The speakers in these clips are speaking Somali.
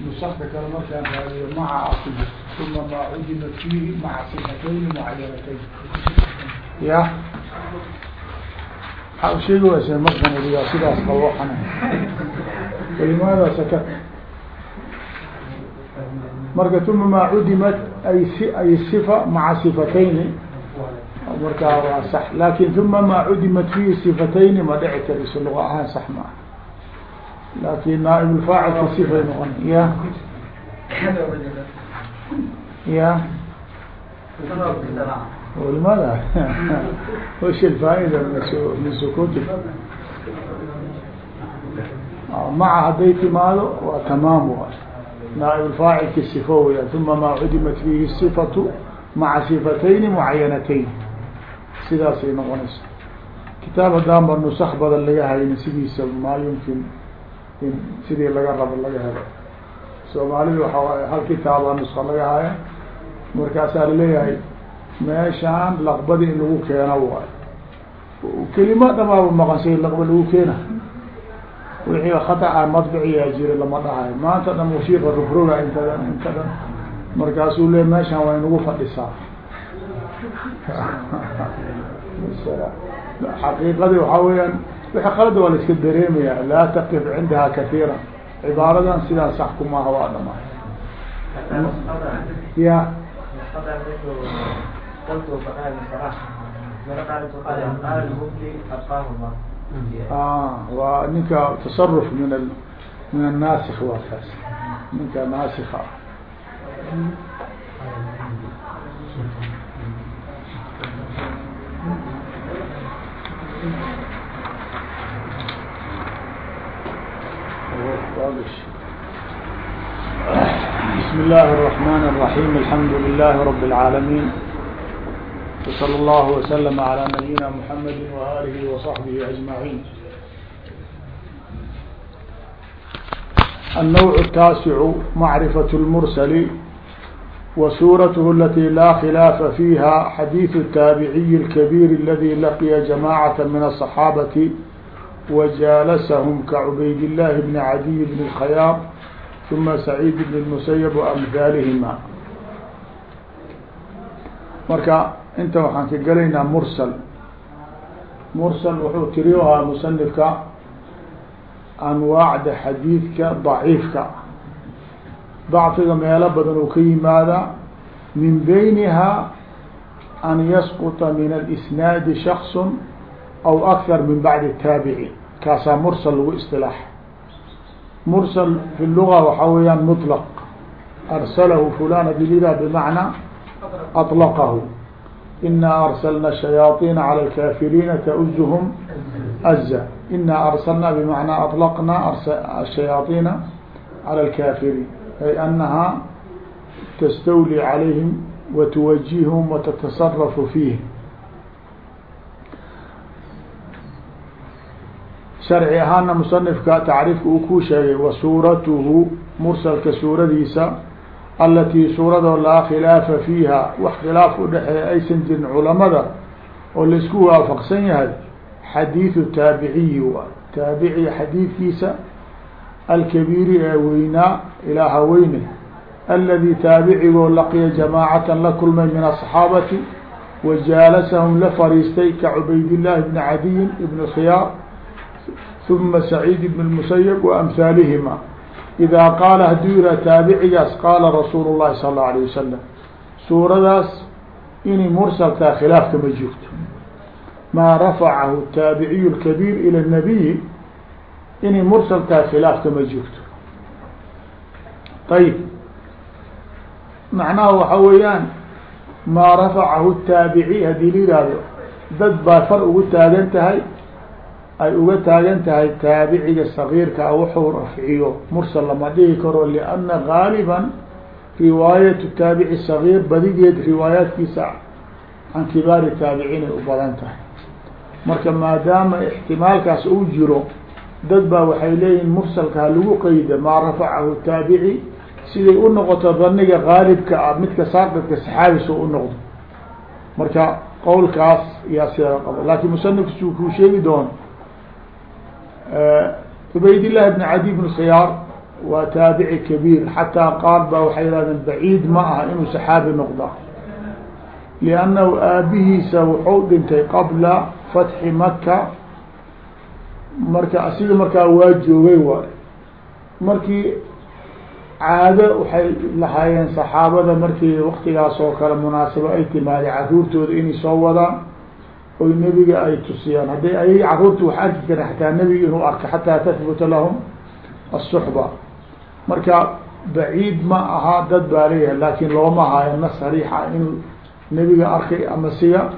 nusakda kale markaan raadiyo maca aku uma maa cudimat fiihi maca sifatayni mucayanatayn ya u sheegi waysa markan uriyaa sidaas qalwaxana walimaada sakat marka uma maa cudimat ay ay sifa maca sifatayni markaa waa sax laakin uma maa cudimat fiihi sifatayni ma dhici kariso ahaan sax ma laakin naaib faacilka sifay noqon ya ya limada wش faaida misukuti maca haday timaado waa tamaam naaib faacilki sifo weya uma ma cudimat fihi sifatu maca sifatayni mucayanatayn sidaasay noqonayso kitaab hadaan ba nusak badan laga hayni sidiisa maa yumkin in sidii laga rabo laga helo. Soomaalida waxa waay hal kitaaba nuska laga haya. Markaasaa la leeyahay meeshaan laqbadi in lagu keeno waayo kelima dhamaaba maqansay laqba lagu keena. Wixii khataca madbiciyaa jira lama dhahayo maanta dhan mushiiqa rogroga intadan inta dhan. Markaasuu leey meeshaan waa inagu fadhisaa. Xaqiiqadii waxaa weyaan wixii qalada waa la iska dareemaya laa taqif cindaha katiira cibaaradan sidaan sax kumaaha waa dhamaa ya. Waa ninka tasaruf min min annaasik waa kaas. Ninka naasika بسم الله الرحمن الرحيم الحمد لله رب العالمين وصلى الله وسلم على نبينا محمد وآله وصحبه أجمعين النوع التاسع معرفة المرسل وسورته التي لا خلاف فيها حديث التابعي الكبير الذي لقي جماعة من الصحابة وجالسهم كعبيد الله بن عدي بن الخياط ثم سعيد بن المسيب وأمثالهما marka inta waxaan ka gelaynaa mursal mursal wuxuu tiriyohaa musanifka anwaacda xadiidka daciifka dacfiga meelo badan uu ka yimaadaa min beyniha an yasquطa min alisnaadi shaks aw akar min bacdi taabici kaasaa mursal lagu istilaax mursal fi luga waxaa weeyaan mutlaq arsalahu fulan haddii lidaa bimacnaa aطlaqahu inaa arsalna shayaaiina cala alkaafiriina tauzuhum aza inaa arsalnaa bimacnaa aطlaqnaa shayaaiina cala alkaafiriin ay anahaa tastawli calayhim watuwajihum watatasarafu fiihim sharci ahaana musanifka tacriifka uu ku sheegay wa suuratuhu mursalka suuradiisa alatii suuradoo laa khilaafa fiiha wax khilaaf udhexeeya aysan jirin culamada oo la isku waafaqsan yahay xadiidu taabiciyi wa taabici xadiidkiisa alkabiiri ee weynaa ilaa haweyne aladi taabicigoo laqiya jamaacatan la kulmay min aصxaabati wa jaalasahum la fariistay ka cubaydillaahi bni cadiyin ibn khiyaar uma saciid ibn اmusayb waamhaalihima idaa qaala hadduu yihaha taabicigaas qaala rasuulu llahi sal اllau alيه wasalam suuradaas inay mursaltaa khilaafka ma jirto maa rafacahu taabiciyu اkabiir ilى الnabiyi inay mursaltaa khilaafka ma jirto ayib macnaha waxa weeyaan maa rafacahu taabici haddii la yihahdo dad baa far ugu taagan tahay ay uga taagan tahay taabiciga sagiirkaa wuxuu rafciyo mursal lama dhihi karo lianna gaaliban riwaayatu taabici sagiir badigeed riwaayaadkiisa can kibaari taabiciinay u badan tahay. Marka maadaama ixtimaalkaas uu jiro dad baa waxay leeyihiin mursalka ha lagu qeyda maa rafacahu taabici siday u noqoto daniga gaalibka ah midka saaqidka saxaabis u noqdo. Marka qowlkaas yaa sida qabo laakiin musanifkiisu kuu sheegi doono cubaydالlahi bn cadi bn khiyaar waa taabici kabiir xataa qaar baa waxay yihahdeen baciid ma aha inuu saxaabi noqda liannahu aabihiisa wuxuu dhintay qabla fatxi maka marka asiga markaa waa joogay waay markii caado waxay lahaayeen saxaabada markii waktigaas oo kale munaasabo ay timaada caruurtooda inay soo wadaan oy nebiga ay tusiyaan. Hadday ayay carruurta wax arki kara xataa nebiga inuu arko xataa tahbuta lahum asuxba marka baciid ma aha dad baa leeyahay laakiin looma hayo na sariixa in nebiga arkay ama siga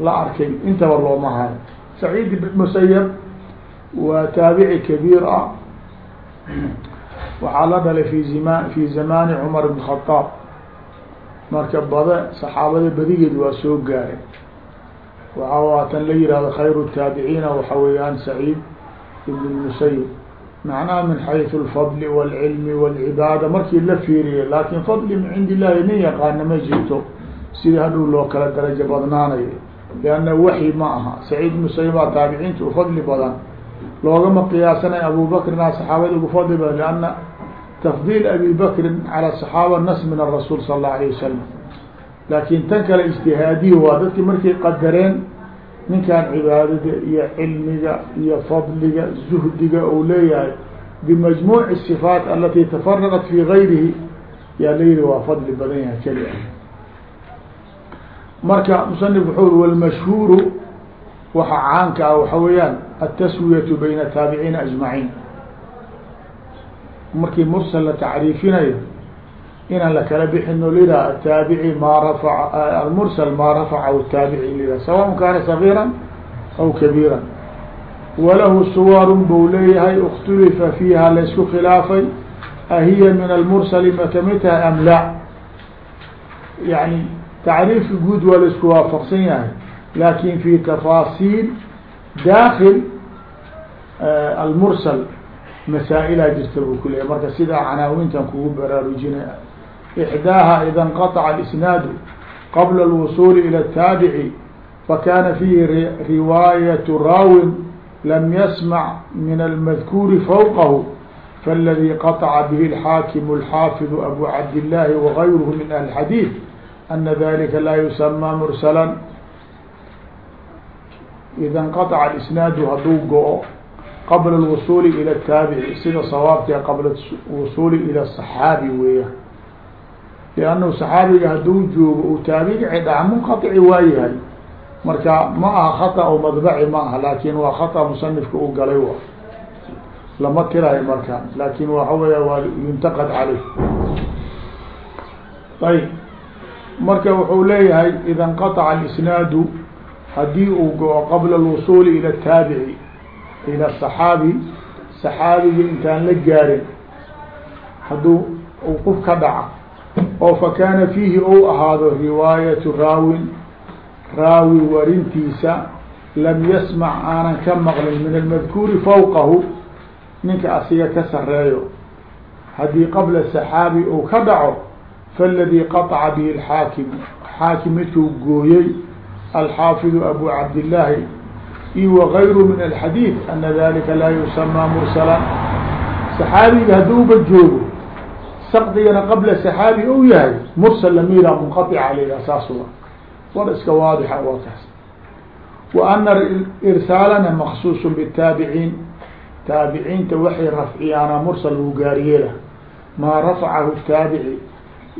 la arkay. Intaba looma hayo saciid musayab waa taabici kabiir ah. Waxaa la dhalay fi zima fi zamaani cumar bn khadaab marka bade saxaabada badigeed waa soo gaaray waxa waatan la yihahdo khayr الtaabiciina waxa weeyaan سacيid بن المسyب macnaha min xayثu اlfadl wاlcilmi wاlcibaada markii la fiiriya laakin fadli min cindi illahi nin yaqaana ma jirto sida hadhow loo kala darajo badnaanayo lianna waxyi ma aha saciid musayibaa taabiciinta u fadli badan loogama qiyaasanay abu bakrin a saxaabada ugu fadli badan lianna tafdiil abi bakrin calى صaxaaba nas min الrasuul sal اllahu alيه wasalam laakiin tan kale ijtihaadiyu waa dadki markay qadareen ninkan cibaadada iyo cilmiga iyo fadliga zuhdiga uu leeyahay bimajmuuci sifaat alatii tafaraqat fii gayrihi yaa layihi waa fadli badan yahay keli ah. Marka musanif wuxuu i walmashhuuru waxa caanka ah waxa weeyaan altaswiyatu bayna taabiciina ajmaciin. Markii mursal la tacriifinayo inaan lakala bixino liraa ataabici maa rafaca eh, almursal maa rafacahu taabici liraa sawan kaana sagiira aw kabiira walahu suwarun buu leeyahay ikhtulifa fiiha laysku khilaafay. Ahiya min almursali ma ka mid tahay am laa? Yani tacriifka guud waa la isku waafaqsan yahay. Laakin fi tafaasiil daakil eh, almursal masaa-ilaa jirta buu ku leeyahay. Marka sidaa canaawintan kugu baraarujinay إحdاها إdا انqطع الإسناaد qبل الوصول إلى التاaبع فkاna فيه رواaية rاw لم يسمع من المذكور فوقه فالذي قطع به الحاkم الحافظ أبو عبد الله وغيره من أهل الحديث أن ذلika lا يسمى مرسلا إdا انqطع الإسناaد haduu go-o qبل الوصول إلى التاaبع sida صواabta qبل الوصول إلى الصحاaبي weya lannu saxaabiga hadduu joogo uu taabiiga xidhaa munqaici waa yahay marka ma aha khata o madbaci ma aha laakin waa khata musanifka uu galay wa lama tirayo marka laakin waxa weya waa yuntaqad caleyh ayb marka wuxuu leeyahay ida inqaطca alisnaadu haddii uu go-o qabla alwusuuli ila taabici ila saxaabi saxaabigii intaan la gaarin hadduu uu qof ka dhaca oo fakana fiihi ou ahaado riwaayatu raawin raawi warintiisa lam yasmac aanan ka maqlin min almadkuuri fawqahu ninka asiga ka sareeyo haddii qabla saxaabi uu ka dhaco faladii qaطca bihi alxaakimu xaakim midkuu gooyey alxaafidu abu cabdillaahi io wagayru min alxadiid ana dalika laa yusamaa mursalan saxaabiga hadduuba joogo saqdigana qabla saxaabi ou yahay mursal lamida munqaطica layha saas wa war iska waadixa waa kaas wa ana irsaalana maksuus btaabiciin taabiciinta waxay rafciyaana mursal uu gaariyeela maa rafacahu taabici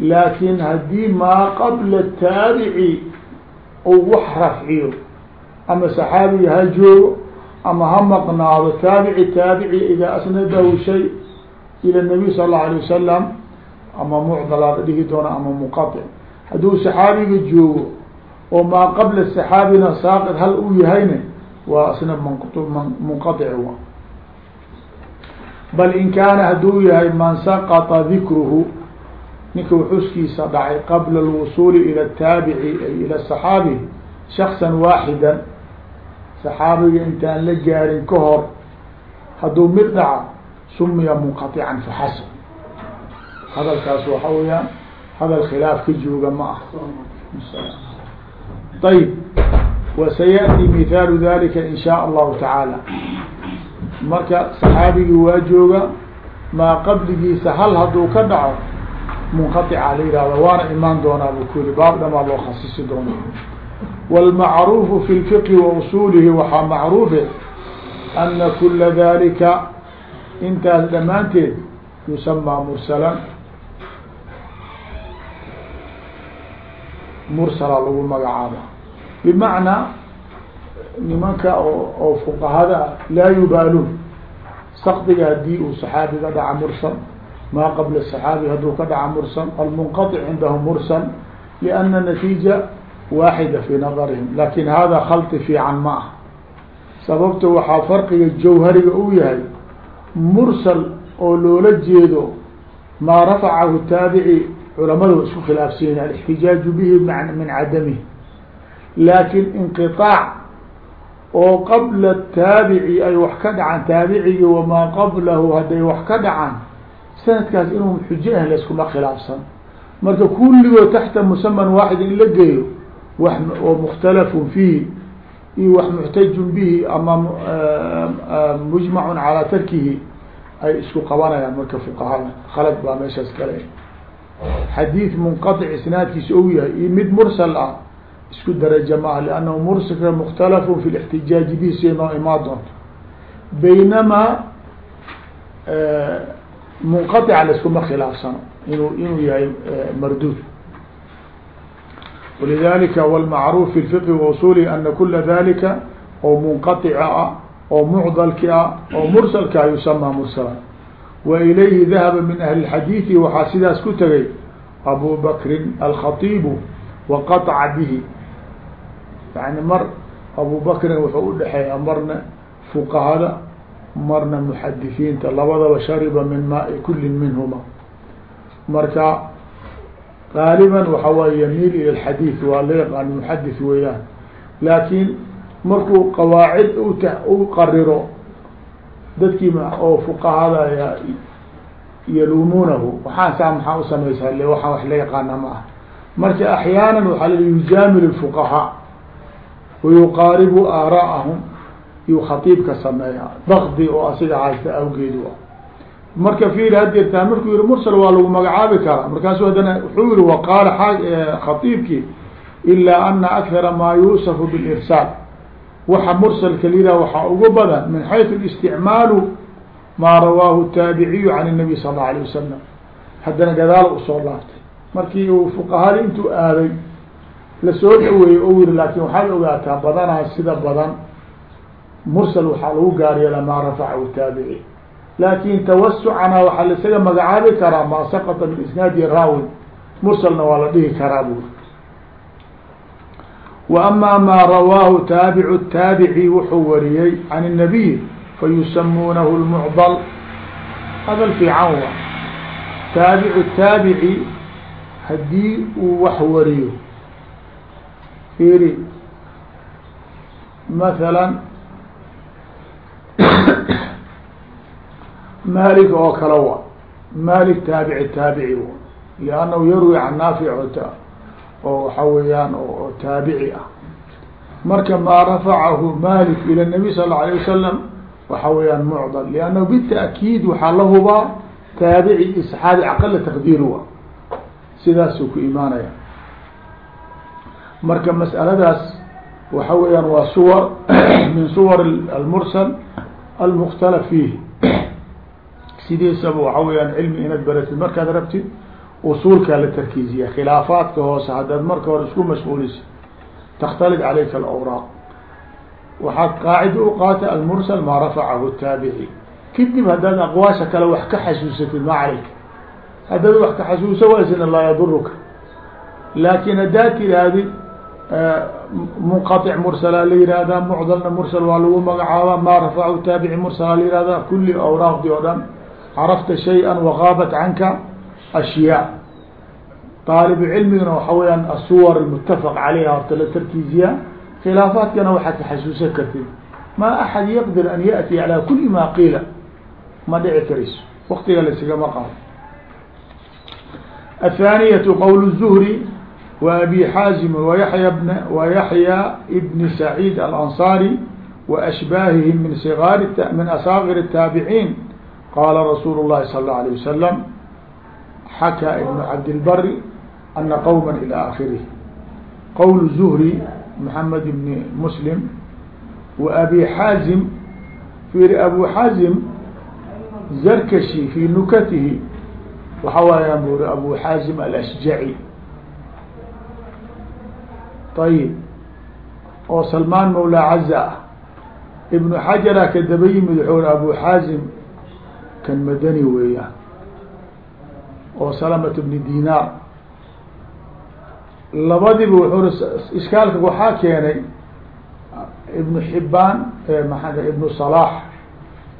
laakin haddii maa qabla taabici ou wax rafciyo ama saxaabiga ha joogo ama ha maqnaado taabici taabici idaa asnadahu shay ilى الnabiy sal الlaه alيه wasalam ama mucdalaada dhigi doona ama munqaطic hadduu saxaabiga joogo oo maa qabla saxaabina saaqid hal u yahayna waa isna munqaطic bal in kaana hadduu yahay man saqطa dikruhu ninka xuskiisa dhacay qabla اlwusuuli ilى الtaabici ay ilى الصaxaabi shaksa waaxida saxaabiga intaan la gaarin ka hor hadduu mid dhaca sumiya munqaطican faxasb hadalkaas waxa weeyaan hadal khilaaf ka jooga ma ah ayb وسيأتي مثال ذلika in shاء الlahu taعaalى marka saxaabigii waa jooga maa qabligiisa hal hadduu ka dhaco munqaطica la yihahda waana imaan doonaa bu ku yihi baab dhamaa loo khasisi doona wاlmacruufu fi lfiqhi wa usuulihi waxaa macruufe ana kula dalika intaas dhammaanteed yusamaa mursalan Mursala lagu magacaaba bimacnaa nimanka oo fuqahada ah laa yubaaluun sakdiga haddii uu saxaabiga dhaca mursal maa qabla saxaabi hadduu ka dhaca mursal almunqaطic cindahu mursal liana natiija waaxida fii nadarihim. Lakin hada khalti fiican ma ah. Sababta waxaa farqiga jawhariga uu yahay mursal oo loola jeedo maa rafacahu taabici culamada wa isku khilaafsanyihin alاxtijaaju bihi min cadamihi. Laakin inqiطaac oo qabla taabici ay wax ka dhacaan taabicigi wamaa qablahu hadday wax ka dhacaan sanadkaas inuu xujo ah layskuma khilaafsan. Marka kulligoo taxta musaman waaxid in la geeyo wax oo mukhtalafun fiihi iyo wax muxtajun bihi ama mujmacun calaa tarkihi ay isku qabanayaan marka fuqahada khalad baa meeshaas kale xadiid munqaطic isnaadkiisa ou yahay iyo mid mursal ah isku daraja maaha liannahu mursalka mukhtalafun fi lاxtijaaji bihi siday noo imaan doonto baynamaa munqaطica layskuma khilaafsano inuu inuu yahay marduud walidalika wاlmacruuf fi lfiqhi wausulihi ana kula dalika oo munqaطica ah oo mucdalki ah oo mursalkaa yusamaa mursala wa ilayhi dahaba min ahli اxadiiثi waxaa sidaas ku tegay abu bakrin alkhatiibu waqaطca bihi yani mar abu bakrin wuxuu udhexeeya marna fuqahada marna muxadiثiinta labadaba shariba min maai kuli minhuma marka gaaliban waxa waay yamiil ila اxadiiث waa la yaqaan muxadith weeyaan laakiin markuu qawaacid u qariro dadkii oo fuqahada yalumuunahu waxaan saa maxaa usamaysaa le waxaan wax la yaqaana ma ah marka axyaana waxaa la yujaamil الfuqahaa wayuqaaribu aaraa'ahum iyuu khatiibka sameeya dakdi oo asiga haysta awgeedu ah. Marka fiir hadeertaa markuu yihi mursal waa lagu magacaabi karaa. Markaasu haddana wuxuu yihi waqaala khatiibkii ilaa ana akara maa yuusafu bilirsaal waxa mursalka lidaa waxaa ugu badan min xayثu isticmaalu maa rawaahu taabiciyu can الnabiy sal اla alيه wasalam haddana gadaal usoo laaftay markii uu fuqahada intuu aaday lasoo dhaweeyey o yiri laakin waxaad ogaataa badanaa sida badan mursal waxaa lagu gaaryeela maa rafacahu taabici laakin tawasucana waxaa laisaga magacaabi karaa maa saqطa min isnaadi raawin mursalna waa la dhihi karaa buri ama maa rawaahu taabicu taabici wuxuu wariyey can الnabiy fayusamuunahu lmucdal hadal fiican wa taabicu taabici haddii uu wax wariyo. Fiiri mathala malik oo kale wa malik taabici taabici w liannahu yarwi can naafic oo waxa weeyaan oo taabici ah marka maa rafacahu malik ila nabiy sal اla alيه wasalam waxa weeyaan mucdal liannahu bita'kiid waxaa la hubaa taabici iyo saxaabi aqala taqdiiru wa sidaasuu ku imaanaya marka mas'aladaas waxa weeyaan waa suwar min suwar almursal almukhtalaf fiih sidiisaba waxa weeyaan cilmi inaad baratid markaad rabtid usuulkaa la tarkiiziya khilaafaadka hoose haddaad marka hore isku mashquulisa takhtalid calayka alawraaq. Waxaad qaacida u qaata almursal maa rafacahu taabici kadib haddaad aqwaasha kale wax ka xasuusatid ma calayka. Haddaad wax ka xasuuso waysina laa yaduruka laakin haddaad tidhaahdid munqaطic mursalaa la yihahdaa mucdalna mursal waa lagu magacaabaa maa rafacahu taabici mursalaa la yihahdaa kulli awraaqdi oo dhan carafta shay-a wagaabat canka ashyaa daalibu cilmigana waxa weyaan asuwar mutafaq caleyha horta la tarkiiziyaa khilaafaadkana waxaad ka xasuusan kartid ma axad yaqdir an yaأti calى kuli ma qiila ma dhici karayso waktiga lasigama qaado الثانية qwl الزهري وأbي xاaزم ويحyى بن ويحyى بن سعيد الأنصاري وأشباههم من صغاar min أصاغر التاaبعين qاla رsuuل الlahi صلى الله عليه xakaa ibnu cabdilbari ana qowma ilى akhirih qowl zuhri maxamed ibn muslim wa abi xaazim fiiri abu xaazim zarkashi fii nukatihi waxa waayaan buuri abu xaazim alashjaci ayib oo salmaan mawlaa caza ah ibnu xajara ka daba yimid wuxuu abu xaazim kan madani weeyaan oo salamatu bni dinaar. Labadiiba wuxuuna iskaalka waxaa keenay ibnu xibaan maa ibnu salaax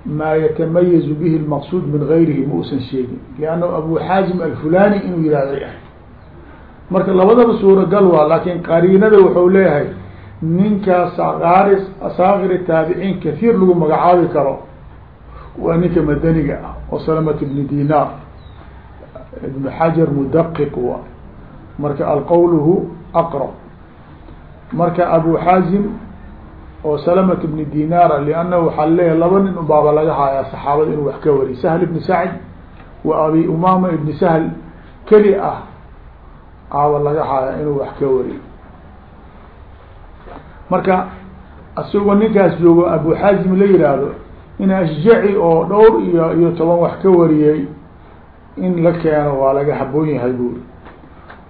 maa yatamayizu bihi lmaqsuud min gayrihi ma usan sheegin. Lianna abu xaazim alfulani inuu yihahday ah marka labadaba suuragal waa laakiin qariinada wuxuu leeyahay ninkaas saaqaari saaqiri taabiciin kaiir lagu magacaabi karo waa ninka madaniga ah oo salamatu bni dinaar ibnu xajar mudaqiq wa marka alqowluhu aqrab. Marka abu xaazim oo salamat ibni dinaar liannahu waxaa leeyahay laba nin ubaaba laga haayaa saxaabada inuu wax ka wariy sahl ibni sacd wa abi umama ibni sahl keli ah aaba laga haayaa inuu wax ka wariy marka asagoo ninkaas joogo abu xaazim la yihaahdo in ashjaci oo dhowr iyo iyo toban wax ka wariyey in la keeno waa laga haboon yahay buuri.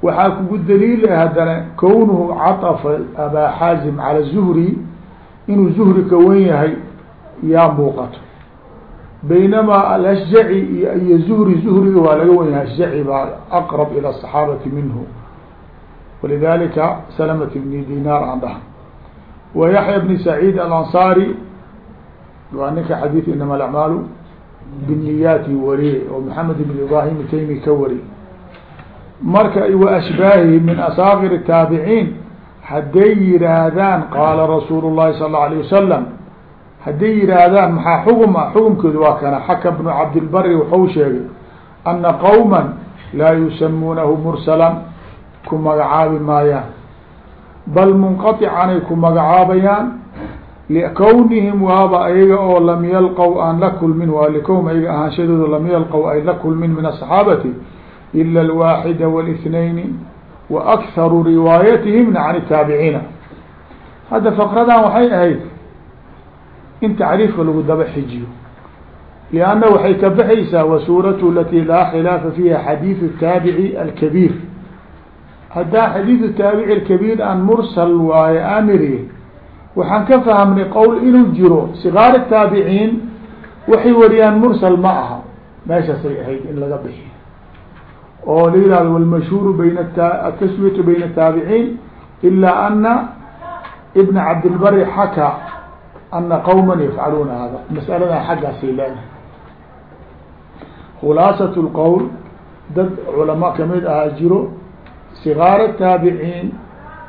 Waxaa kugu daliil ah haddana kownuhu caafa abaa xaazim cala zuhri inuu zuhri ka wan yahay yaa muuqato. Baynamaa alashjaci iyo zuhri zuhriga waa laga wan yahay. Ashjaci baa aqrab ila asaxaabati minhu. Walidalika salamat bni dinaar aan dhaha. Wa yaxya bni saciid alansaari waa ninka xadiid inama alacmaalu bالنiyاati wariyey oo محamed بن ibrahim taymi ka wari marka وأشباaهi min أsاkر التاaبعين hadday yihaahdaan qaala رasuul الlahi صلى الله عليه وسلم hadday yihaahdaan maxaa xugm a xugمkooda waa kana xaka بن cabdالbri waxau sheegay أنa qوما laa yusamuunahu mrسلا ku magacaabi maayaan bal munqaطicanay ku magacaabayaan likownihim waaba ayaga oo lam yalqow aan la kulmin waa likown ayaga ahaanshadooda lam yalqow ay la kulmin min asaxaabati ila alwaaxida wاlithnayni wa akharu riwaayatihimna can itaabiciina hadda faqradan waxay ahayd in tacriifka lagu daba xijiyo lianna waxay ka baxaysaa wa suuratu alati laa khilaafa fiiha xadiidu taabici alkabiir haddaa xadiidu taabici alkabiir aan mursal waaye amiri waxaan ka fahamnay qowl inuu jiro sigaar taabiciin waxay wariyaan mursal ma aha. Meeshaasay ahayd in laga bixiyo. Oo la yihahdo walmashhuuru bayn ataswiyatu bayna ataabiciin ilaa ana ibna cabdilbari xaka ana qowma yafcaluuna hada masaladan xaggaasay leedahay. Khulaasat lqowl dad culama ka mid ahaa jiro sigaar taabiciin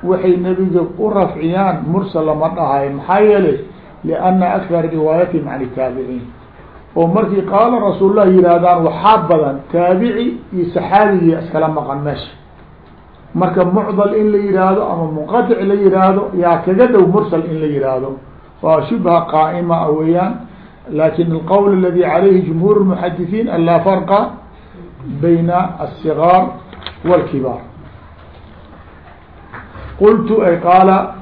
waxay nebiga u rafciyaan mursal lama dhahayo maxaa yeelay lianna akthara riwaayatihim can taabiciin oo markii qaala rasuul lah yihaahdaan waxaa badan taabici iyo saxaabigii iskala maqan meesha marka mucdal in la yihaahdo ama munqatic la yihaahdo yaa kaga dhow mursal in la yihaahdo waa shubha qaa'ima a weeyaan lakin alqowl aladi calayhi jumhuur اmuxadisiin an laa farqa bayna الsigaar wاlkibaar qultu ay qaala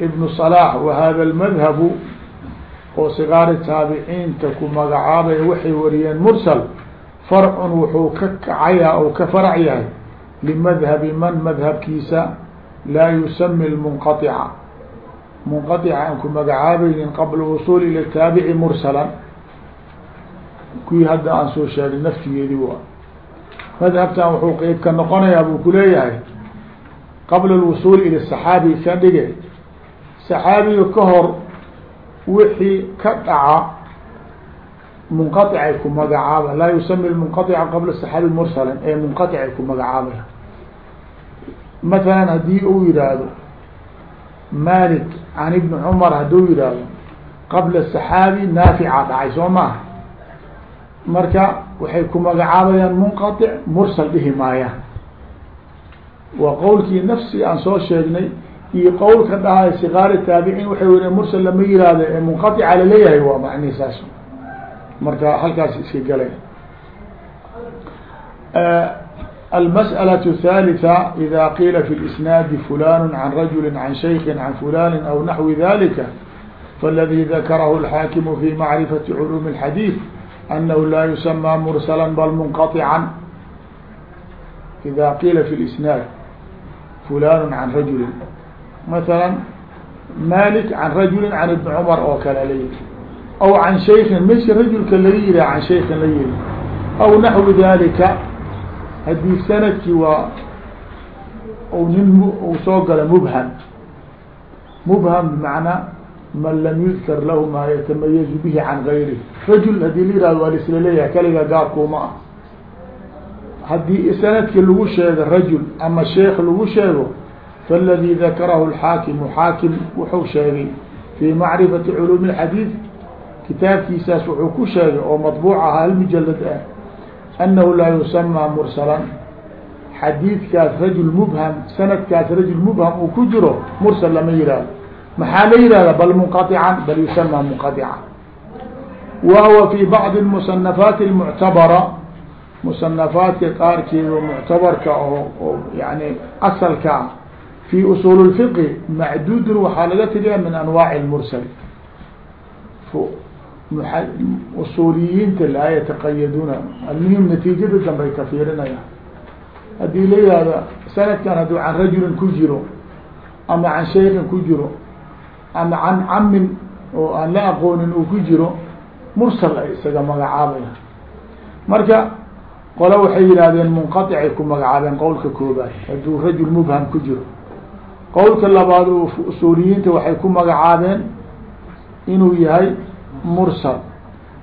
ibnu صalaax wahada lmadhabu oo sigaari taabiciinta ku magacaabaya waxay wariyeen mursal farcun wuxuu ka kacayaa ou ka farac yahay limadhabi man madhabkiisa laa yusami lmunqaica munqaica aan ku magacaabaynin qabla wusuul ila taabici mursalan kuwii hadda aan soo sheegay naftigeedii wa madhabtan wuxuu noqonayaa buu kuleeyahay qabla alwusuul ila saxaabi ka dhige saxaabiga ka hor wixii ka dhaca munqaطicay ku magacaaba laa yusami munqaطica qabla saxaabi mursalan ee munqaطicay ku magacaabaya mathalan haddii uu yihaahdo malik can ibni cumar hadduu yihaahdo qabla saxaabi naafica dhacay soo maaha marka waxay ku magacaabayaan munqaطic mursal dhihi maayaan waa qowlkii nafsi aan soo sheegnay iyo qowlka dhahay sikaari taabiciin waxay weriyen mursal lama yihahdo ee munqaطica laleeyahay waa macnihi saas marka halkaas iska galay المسألة الثالثة إذا قيل في الإسناad فلان عن رجل عن شيخ عن فلان أو نحو ذلك فالذي ذكره الحاكم في معرفة علوم الحديث أنه لا يسمى مرسلا بل منقطعا إذا قيل في الإسناad fulan can rajuli maala malik can rajuli can ibni cumar oo kale la yihi aw can shaykin meshi rajulka laga yiha can shaykin la yihi aw naxwu dalika haddii sannadkii waa nin u soo gala mubham mubham bimacnaa man lam yudkar lahu maa yatamayazu bihi can gayrihi rajul haddii la yihahdo waa la leeyahay kaliga gaabkuuma ah haddii sanadkii lagu sheego rajul ama sheekh lagu sheego faladii dakarahu lxaakimu xaakim wuxuu sheegay fii macrifati culuumi اlxadiid kitaabkiisaas wuxuu ku sheegay oo maطbuuc ahaa hal mujalad ah annahu laa yusamaa mursalan xadiidkaas rajul mubham sanadkaas rajul mubham uu ku jiro mursal lama yihahdo maxaa la yihahda bal munqaطican bal yusamaa munqaطican wa huwa fi bacdi اmusanafaati اlmuctabara musanafaadka qaarkeeda muctabarka oo oo yani asalka ah fi usul اfiqi macduudun waxaa laga tegaya min anwaaci اmursal usuuliyiinta laa yataqayaduuna almuhim natiijada dambe ay ka fiirinayaan haddii la yihahdo sanadkan hadduu can rajulin ku jiro ama can shaykin ku jiro ama can camin oo aan la aqoonin uu ku jiro mursal ay isaga magacaabaya marka qole waxay yidhahdeen munqaطicay ku magacaabeen qowlka koobaad hadduu rajul mubham ku jiro qowlka labaad usuuliyiinta waxay ku magacaabeen inuu yahay mursal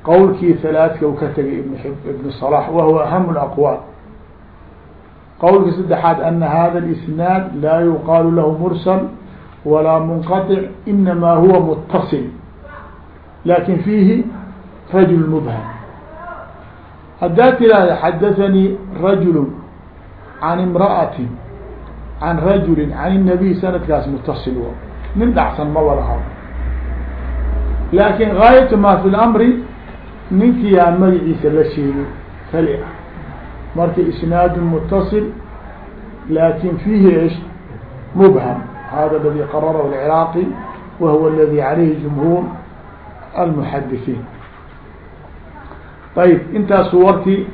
qowlkii halaadka u ka tegay ibn ibn صلاح wahuwa aham اaqwaal qowlka saddexaad ana hada اisnaad laa yuqaalu lahu mursal walaa munqaطic inama huwa mutaصil lakin fiihi rajul mubham haddaad tirahda xadaثanii rajul can imra'ati can rajuli can الnabiy sanadkaas mutaصil w nin dhacsan ma walaha laakin gaayatu ma fi اlamri ninkii aan magaciisa la sheegin kali ah marka isnaad mutaصil lakin fiihi ish mubham hada aladi qararahu اlciraaqi wa huwa aladi calayhi jumhuur almuxadisiin ayb intaas suwartii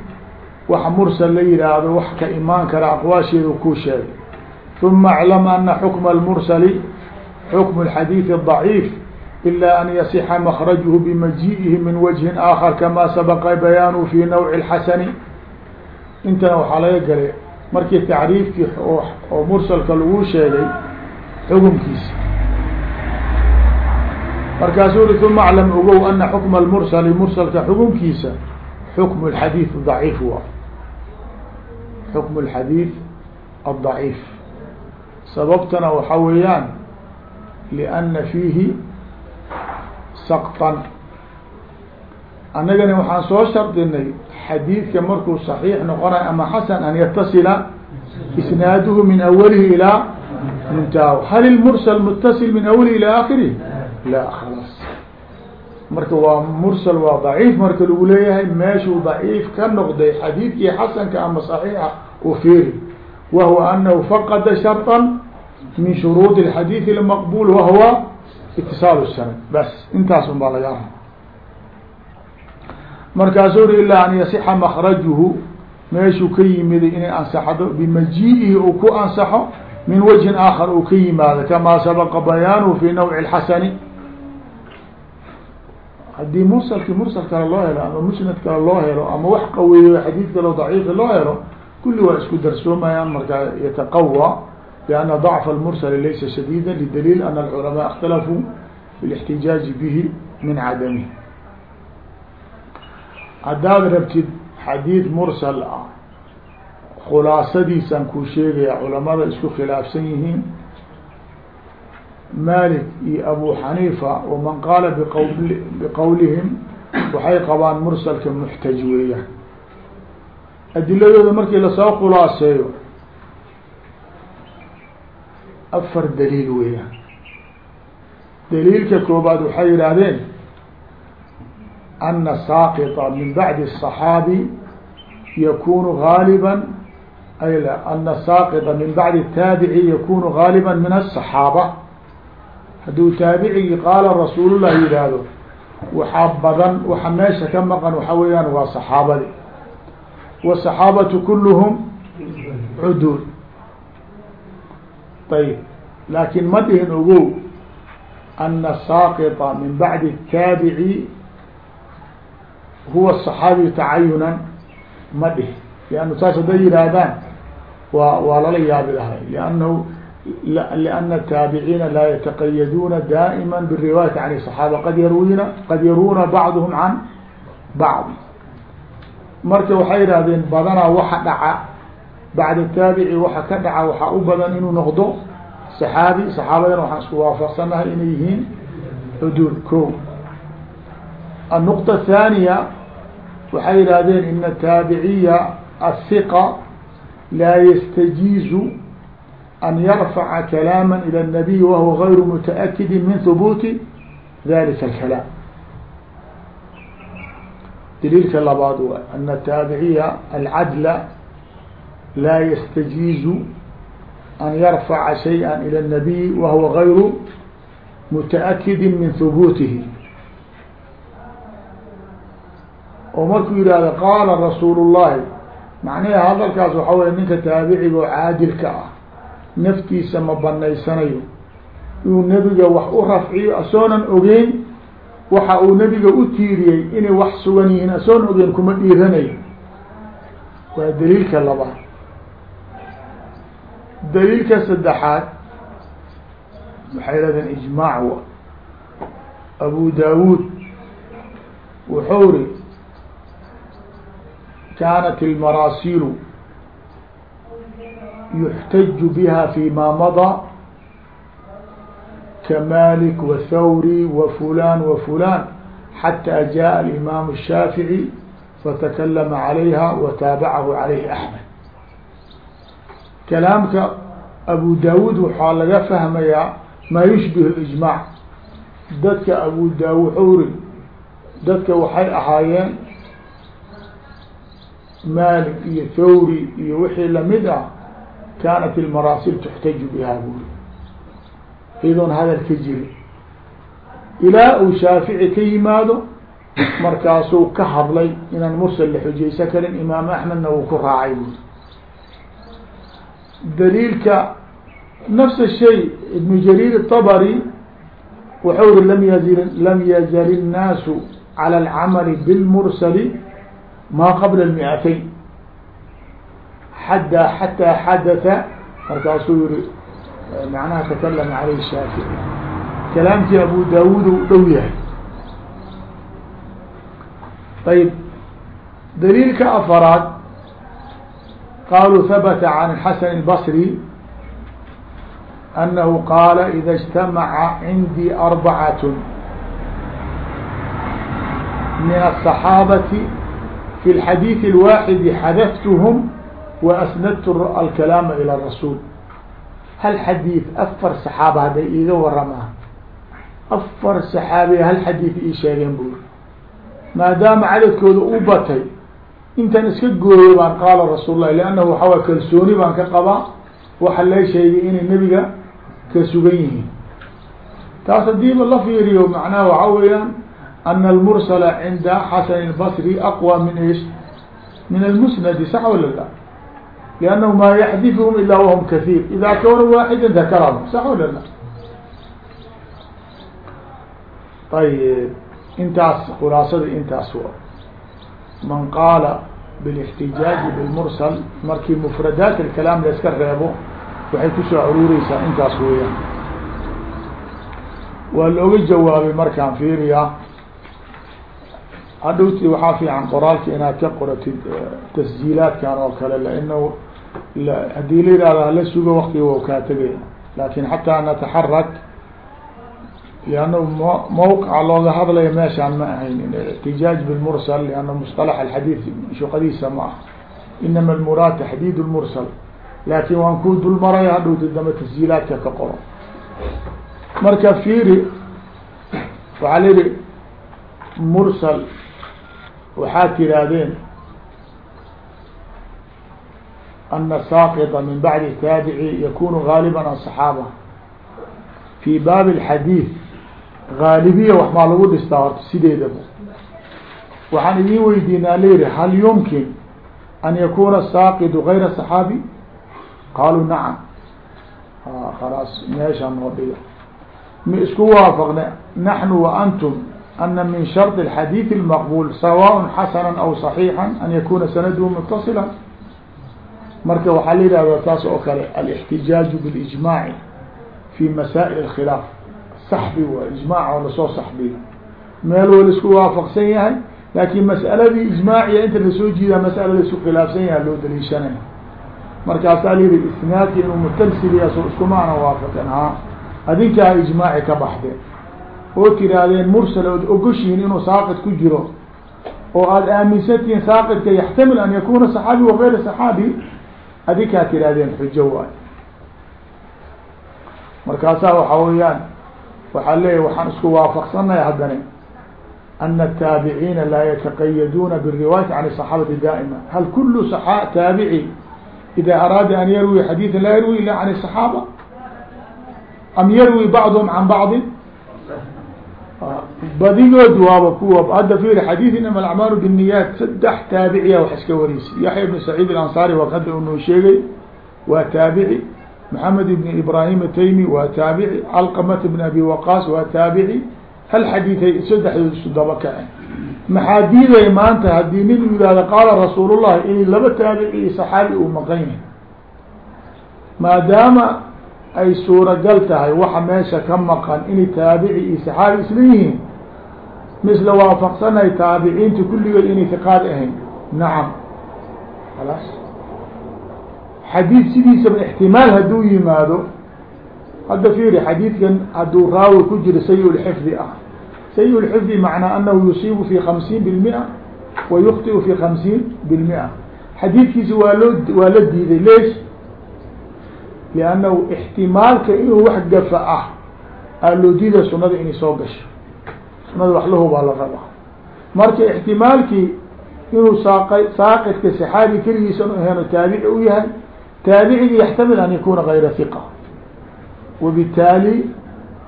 waxa mursal la yihaahdo wax ka imaan kara aqwaasheedu ku sheegay ثuma اclam ana xukma اlmursali xukm اxadiiث الضaciif إلا أن يصح مkرجه بمجيئه من وجه آخر كما سبق بياanه في نوع الحسن intana waxaa laga galay markii تacriifkii oo mrسلka lagu sheegay xukunkiisa markaasuu ri ثuma اعلم ogow أنa حكم المرسل mrسلka xukunkiisa حكم الحadيث ضعيif wa حكم الحadيث الضعيif sababtana waxa weeyaan لأنa فيhi sqطan annagana waxaan soo shardinay xadiidka markuu صaxiix noqonayo ama xasan an yatasila isnaaduhu min awalihi ilaa muntaha hal ilmursal mutasil min awalihi ilaa akhirih la khalaas marka waa mursal waa daciif marka lagu leeyahay meeshuu daciif ka noqday xadiidkii xasanka ama صaxiixa u fiiri wahuwa anahu faqada sharطa min shuruud الxadiiث اmaqbul wahwa itiصاal الsanad bas intaas un baa laga raba markaasuu ri ilaa an yasixa makrajuhu meeshuu ka yimiday inay ansaxdo bimajii'ihi uu ku ansaxo min wajhin aakhar uu ka yimaado kamaa sabaqa bayaanuhu fi nawci اlxasani haddii mursalki mursal kale loo helo ama musnad kale loo helo ama wax qaweeyo xadiid kale daciifi loo helo kulli waa isku darsoomayaan markaa yataqawى لأن ضعف المرسل laysa شhdيدا لدليل أن العلماء اkتلفوا في الاحتijاaج bه min cadمه haddaad rabtid xadيiث mursل ah khulaasadiisaan kuu sheegaya culamada isku khilaafsan yihiin malik iyo abu xaniifa وman qaala bqowlihim waxay qabaan mursalka muxtaj weeyaan adiladooda markii lasoo khulaaseeyo afar daliil weeyaan daliilka koobaad waxay yidhaahdeen ana saaqطa min bacdi الصaxaabi yakunu gaaliba ay ana saaqطa min bacdi الtaabici yakunu gaaliba min الصaxaaba hadduu taabicigii qaala rasuulullah yidhaahdo waxaa badan waxa meesha ka maqan waxa weeyaan waa saxaabadi wasaxaabatu kulluhum cuduul. Ayb laakin ma dhihin ogow ana saaqita min bacdi taabici huwa saxaabi tacayunan. Ma dhihin. Liannu taas hadday yihaahdaan waa waa lala yaabi lahay liannahu لأna التاabعيina laa yتaqayaduna dائma bالriواayati عan الصحاabة qad yarwina qad yaruna bعضهم can bعض marka waxay yihahdeen badanaa waxa dhaca bacda الtaabici waxa ka dhaca waxaa u badan inuu noqdo صaxaabi صaxaabadana waxaan isku waafaqsanahay inay yihiin xuduud ko النqطة الثاniية waxay yihahdeen in التاabiciya الثقة laa ystajiizu an yarfaca kalaama ilى الnabiy wahuwa غayru mutaأkidi min hubuuti dalika اlkalaam daliilka labaad wa ana الtaabiciya alcadla laa yastajiizu an yarfaca shayئa ilى الnabiy wahuwa غayru mutaأkidi min hubuutihi oo markuu yihahdo qaala rasuul الlahi macnaha hadalkaas waxa wey ninka taabiciga oo caadilka ah naftiisa ma banaysanayo inuu nebiga wax u rafciyo asoonan ogeyn waxa uu nebiga u tiiriyey inay wax sugan yihiin asoonan ogeyn kuma dhiiranayo. Waa daliilka labaad daliilka saddexaad waxay leedeen ijmaac wa. Abu daawuud wuxuu ri kaanat ilmaraasilu yuxtaju biha fi ma madaa kamalik wthawri wafulan wafulan xatى jaءa alimaamu الshaafiعي fatakalama عalayha wataabacahu عalayhi axmed kalaamka abu daawuud waxaa laga fahmayaa maa yushbih اijmaac dadka abu daawud xuri dadka waxay ahaayeen malik iyo thawri iyo wixii lamid ah kaanat ilmaraasil tuxtaju bihaa buuri iyadoon hadal ka jirin ilaa uu shaafici ka yimaado markaasuu ka hadlay inaan mursal la xujaysan karin imaam axmedna wuu ku raacay buuri daliilka nafsa shay ibnu jariir abari wuxuu iri lam yazil lam yazal innaasu calى alcamali bilmursali maa qabla almiatayn xadda xataa xadatha markaasuu yihi macnaha takalama caleyh shaafici kalaamkii abu daawuud u dhow yahay ayb daliilka afaraad qaluu habata can xasan الbصri أنه qاaل إdا اجتمعa عindي أربعة من الصحاaبة في الحdيث الواحد xdثتهم وأsندت الكلام إلى الرسول hل xadيiث أفر صحاaبة hadday iiga waramaan أفر صحاaبي hal xadيiث ii sheegeen buri maadaama cadadkooda u batay intan iska gooyo baan qaala رasuل الlah لأnه waxawa kalsooni baan ka qabaa waxa lee sheegay inay nebiga ka sugan yihiin taas hadiiba la fiiriyo macnaha waxa weeyaan ana almursala cinda xasan الbصri aqwى min ish min almusnadi sax wala la liannahu maa yaxdifhum ila wahum kahiir ida kauna waaxida dakarahum sax wala la ayb intaas khulaasada intaas wa man qaala بالاحتijaaج بالmrsل markii mfradaat الكalaam la iska reebo waxay kusoo aruureysaa intaas weeyaan waa looga jawaabay markaan fiiriya hadhowti waxaa fiican qoraalka inaad ka qoratid tasjiilaadkan oo kale lأnhu haddii la yihahdo hala sugo waktiga wa kaa tegaya laakiin xataa nataxarak lianna mawqca looga hadlaya meeshaan ma ahayn ictijaaj bilmursal lianna musطalax alxadiid shuqadiisa ma ah inama almuraad taxdiid lmursal laakin waan kuu dul maraya hadhowti dambe tasjiilaadka ka qoro marka fiiri waxaa la yihi mursal waxaad tihaahdeen ana saaqطa min bacdi taabici yakunu gaaliba an صaxaaba fi baabi اxadiid gaalibiya wax maa lagu dhistaa horta sideedaba waxaan idin weydiinaa layihi hal yumkin an yakuna saaqidu gayra صaxaabi qaaluu nacam khalaas meeshaan noo dhiga mi isku waafaqne naxnu wa antum ana min sharط الxadiiث الmaqbul sawaء xasana aw صaxiixa an yakuna sanadhu mutasila marka waxaa la yihahda taas oo kale alاxtijaaju biاlijmaaci fi masaa'il اkhilaaf saxbi waa ijmaac oo lasoo saxbiyo meel wa laisku waafaqsan yahay laakin mas'aladii ijmaaciya inta lasoo jiidaa mas'ala laisku khilaafsan yaha loo daliishanaya markaasaa layihi isnaadki inuu mutalsiliya so iskumaana waafaqen ha adinkaa ijmaaci ka baxdeen oo tiraahdeen mursal ood ogoshihiin inuu saaqid ku jiro oo aada aaminsantihiin saaqidka yaxtamil an yakuna saxaabi wagayra saxaabi adinkaa tirahdeen xujo waay markaasaa waxaa weeyaan waxaa leeyahy waxaan isku waafaqsanaya haddana ana الtaabiciina laa yataqayaduuna bالriwaayati can الصaxaabati daa'ima hal kulu taabici ida araada an yarwi xadiiثa laa yarwi ila can الصaxaaba am yarwi bacdhm can bacdi badigood waaba kuwa hadda fiiri xadiid inama alacmaalu bالniyaat saddex taabiciya wax iska wareysay yaxya ibn saciid alansaari waa hadda unoo sheegay. Waa taabici. Maxamed ibn ibrahim ataymi waa taabici. Alqamat ibn abi waqaas waa taabici. Hal xadiiday saddexdood isu daba kaceen maxaa diiday maanta haddii nin u yihahdo qaala rasuul llahi laba taabici iyo saxaabi uu maqan yahay. Maadaama ay suuragal tahay waxa meesha ka maqan inay taabici iyo saxaabi isla yihiin. Misla waafaqsanahay taabiciinta kulligood inay tiqaad ahayn. Nacam khalaas. Xadiid sidiisaba ixtimaal hadduu yimaado hadda fiiri xadiidkan hadduu raawi ku jiro sayi lxifdi ah. Sayi lxifdi macnaa anahu yusiibu fi hamsiin bilmia wa yukhtiu fi hamsiin bilmia xadiidkiisa waa loo waa la diiday leesh liannahu ixtimaalka inuu wax gafa ah aa loo diidaya sunada inay soo gasho sunada wax lahubaa la rabaa marka ixtimaalkii inuu saaq saaqidka saxaabi keligiisa nu aheeno taabici u yahay taabicigi yaxtamil an yakuna gayra hiqa wabitaali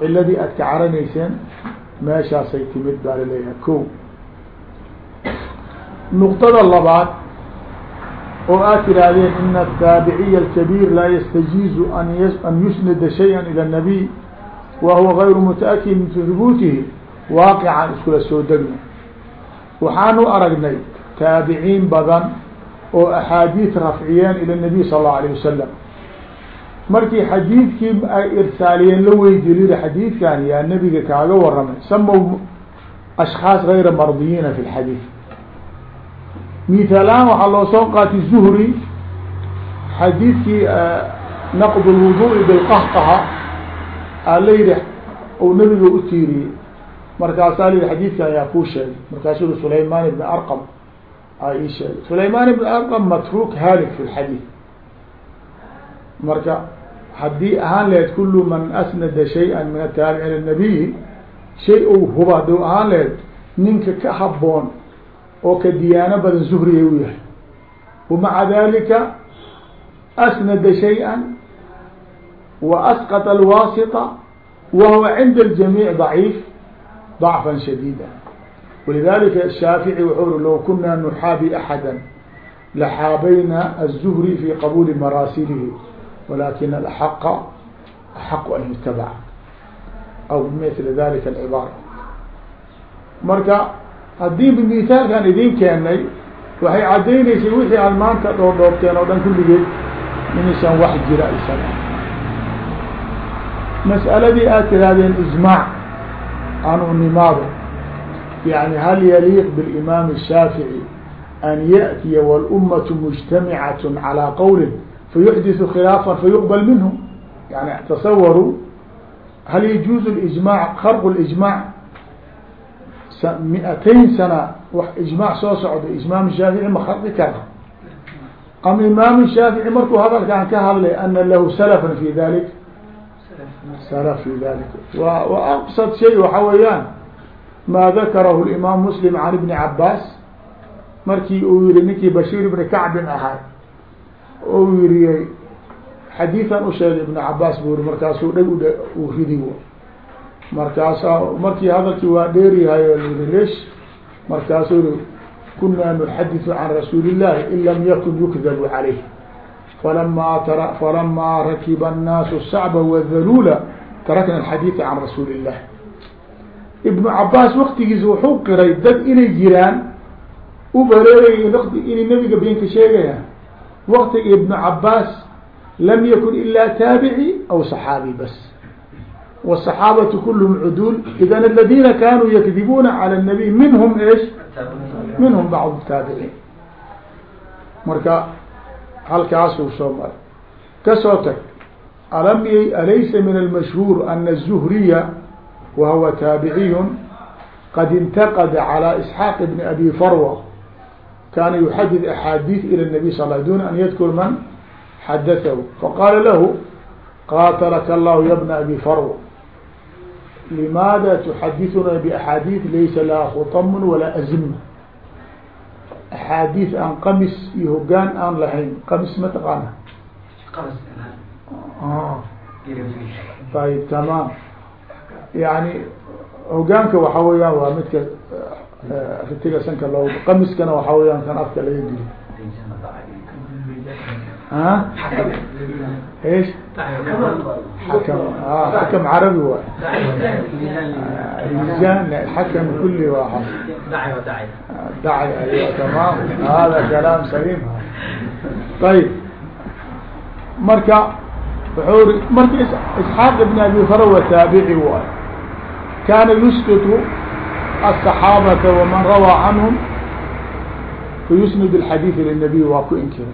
ciladii aad ka caranayseen meeshaasay timid baa la leeyahay ko nuqtada labaad oo aad tidhaahdeen ina ataabiciya alkabiir laa yastajiizu an yusnida shaya ila الnabiy wa huwa gayru mutaakid min hubuutihi waaqicaan iskula soo degno. Waxaanu aragnay taabiciin badan oo axaadiid rafciyeen ila nabiy sal allau alayh wasalam markii xadiidkii ay irsaaliyeen la weydiilida xadiidkan yaa nebiga kaaga waramay samow ashkaas gayra mardiyiina fi lxadiid mithaalahaan waxaa loo soo qaatay zuhri xadiidkii naqd lwudu'i bilqahqaha aa la yihi ou nebiga u tiiriyey. Markaasaa la yihi xadiidka ayaa kuu sheegay. Markaasuu i sulaymaan ibn arqam aa ii sheegay. Sulaymaan ibn arqam matruuk haalik fi lxadiid marka haddii ahaan laheyd kulu man asnada shayئa min ataabici ila shay ou huba haduu ahaan laheyd ninka ka haboon oo ka diyaano badan zuhriyay u yahay wamaca dalika asnada shayئa wa asqط alwaasطa wa huwa cinda اljamiiع ضaciif ضacfa shadيida walidalika الshaafiعي wuxuu uri low kuna nuxaabi axada laxaabayna الzuhri fi qabuli maraasilihi walakin alaxaqa axaqu an yutabac aw mila dalika alcibaara marka haddii bimithaalkan idin keenay waxay caddaynaysay wixii aad maanta dhoordhoobteen oo dhan kulligeed inaysan wax jira aysan mas'aladii aad tihaahdeen ijmaac anu nimaado yani hal yaliiq bilimaam الshaafiعي an yaأtiya wاlummatu mujtamicat calى qowlin fayuxdiثu khilaafa fayuqbal minhu yani tasawaruu hal yajuuzu اijmaac kharqu اlijmaac miatayn sana wax ijmaac soo socda imaam shaafici ma kharqi kara ama imaam shaafici markuu hadalkan ka hadlay ana lahu salafan fi dalik salaf fi dalik wa aqsad shay waxa weeyaan. Ma dakarahu imaam muslim can ibni cabaas markii uu yihi ninkii bashiir ibni kacbin ahaa ou yiri xadiian usheegay ibn cabaas buu yiri markaasuu dheg u ridi markaasaa markii hadalkii waa dheeryahay o yiri lesh markaasuu yihi kunaa nuxadiثu can rasuuli الlahi in lam yakun yukdabu calayh falama falamaa rakiba الnaasu sacba wdhaluula tarakna alxadiiثa can rasuuli الlah ibnu cabaas waktigiisa wuxuu qiray dad inay jiraan u bareeraya inay nabiga beenka sheegayaan waktiga ibnu cabaas lam yakun ila taabici aw صaxaabi bas wالصaxaabatu kulhm cuduul idan aladina kanuu yakdibuna calى الnabiy minhm esh minhm bacd taabiciin marka halkaasuu soo maray kasoo tag alam alaysa min almashhuur ana الzuhriya wa huwa taabiciy qad intaqada calى isxaaq bni abi farwa kana yuxadid axaadiث ilى الnabiy sal l duna an yadkur man xadatahu faqaala lahu qatlaka allahu ya bna abi farwa limaada tuxadithuna baxaadiث laysa laha khuطm walaa azima axaadiث aan qamis iyo hogaan aan lahayn qamis ma taqaana ayb tamaam yani hogaanka waxa weeyaan waa midka ritiga sanka loo qamiskana waxa weyaan kan afka laga geliy ايش حكم اه حكم عربي واحد ميزان حكم كل واحد داعي وداعي داعي ايوه تمام هذا كلام سليم طيب مركا وحور مركا اسحاق بن ابي فروة تابعي واحد كان يسقط الصحابة ومن روى عنهم فيسند الحديث للنبي واكو انكره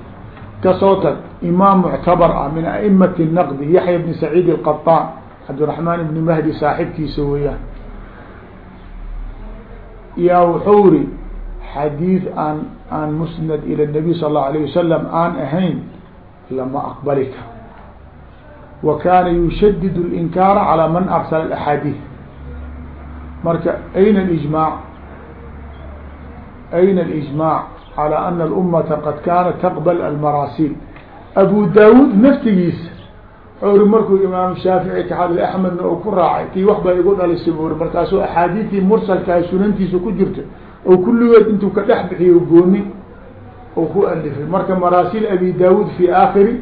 kasoo tag imaam muctabar ah min aimati naqdi yaxya bni saciid alqataan cabdiraxmaan ibni mahdi saaxibkiisa weeyaan. Yaa wuxuu ri xadiid aan aan musnad ila nabiy sal allahu alayh wasalam aan ahayn lama aqbali karo. Wa kaana yushadid linkaara calaa man arsala axaadiid marka ayna ijmaac ayna alijmaac calaa ana alummata qad kaanat taqbal almaraasil abu daawuud naftigiisa. Uri markuu imaamu shaafici ka hadlay axmedna oo ku raacay tii wax baa igu dhalisay buuri markaasuu axaadiistii mursalkaha sunantiisa ku jirto oo kulligood intuu ka dhex bixiyo gooni oo ku alifay. Marka maraasiil abi daawuud fi aakhiri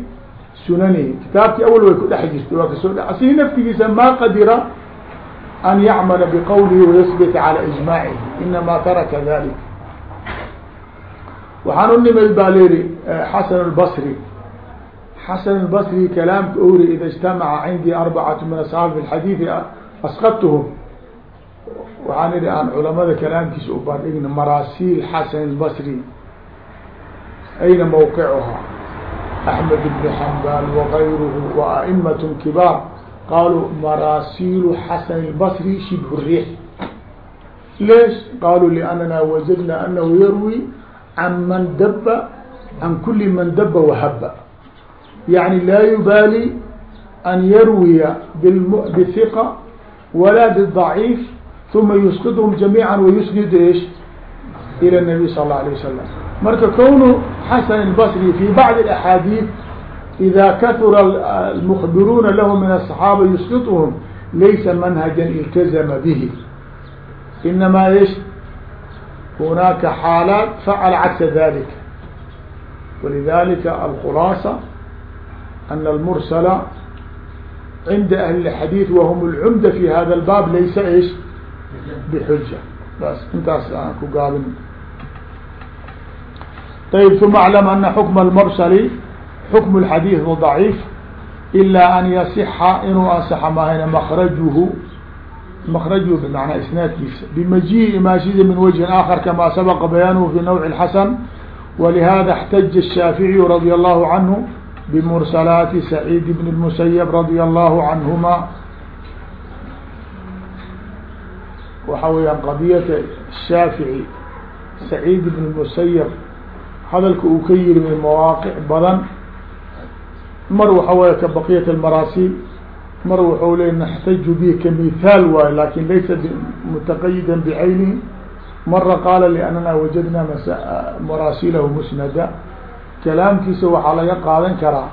sunanihi kitaabkii awal way ku dhex jirtay waa ka soo dhe asigii naftigiisa maa qadira an yacmala biqawlihi wayasbit calaa ijmaacihi inamaa taraka dalik waxaan u xasan basri kalaamka owri ida ijtamaca cindii arbacatu min asxaabi fi lxadiidi asqadtuhum waxaan idhi aan culamada kalaamkiisa u bandhigna maraasiil xasan basri ayna mawqicuhaa axmed ibn xambal wagayruhu wa a'imat kibaar qaaluu maraasiilu xasan basri shibhu riix. Lees qaaluu liannana wajadna anahu yarwi can man daba can kuli man daba wahaba yani laa yubaali an yarwiya bhiqa wala bضaciif uma yusqidhm jamiiعa wayusnid ish ilى الnabiy sal اله alيه wasalam marka kownu xasan الbصri fi bacضi اaxaadiid ida kahura اlmkbiruuna lahu min الصaxaaba yusqidhm laysa manhaja iltazama bihi inama ish هناك حاaلاaت فعل عكس ذلك ولذلك الخلاصة أن المرسل عند أهل الحديث وهم العمدة في هذا الباب ليس إيش بحجة بس intaas aan ku gaabin طيب ثم اعلم أن حكم المرسل حكم الحديث ضعيف إلا أن يصح inuu أنصح mhn مخرجه مkرجه بمعنى اسناadkiisa بمجيء ماشد من وجه آخر كما سبق بيانه في نوع الحسن ولهذا احتج الشافعي رضي الله عنه بمرسلات سعيد بن المسيب رضي الله عنهما waxa weyaan qضية الشhاaفعي سعيد بن المسيب hadalka uu ka yiri mawaaqic badan mar waxa weeye ka baqiyat almaraasil mar wuxuu ley naxtaju bihi kamihaal waayo lakin laysa mutaqayida bicaynihi mara qaala liannana wajadna maraasilahu musnada kalaamkiisa waxaa laga qaadan karaa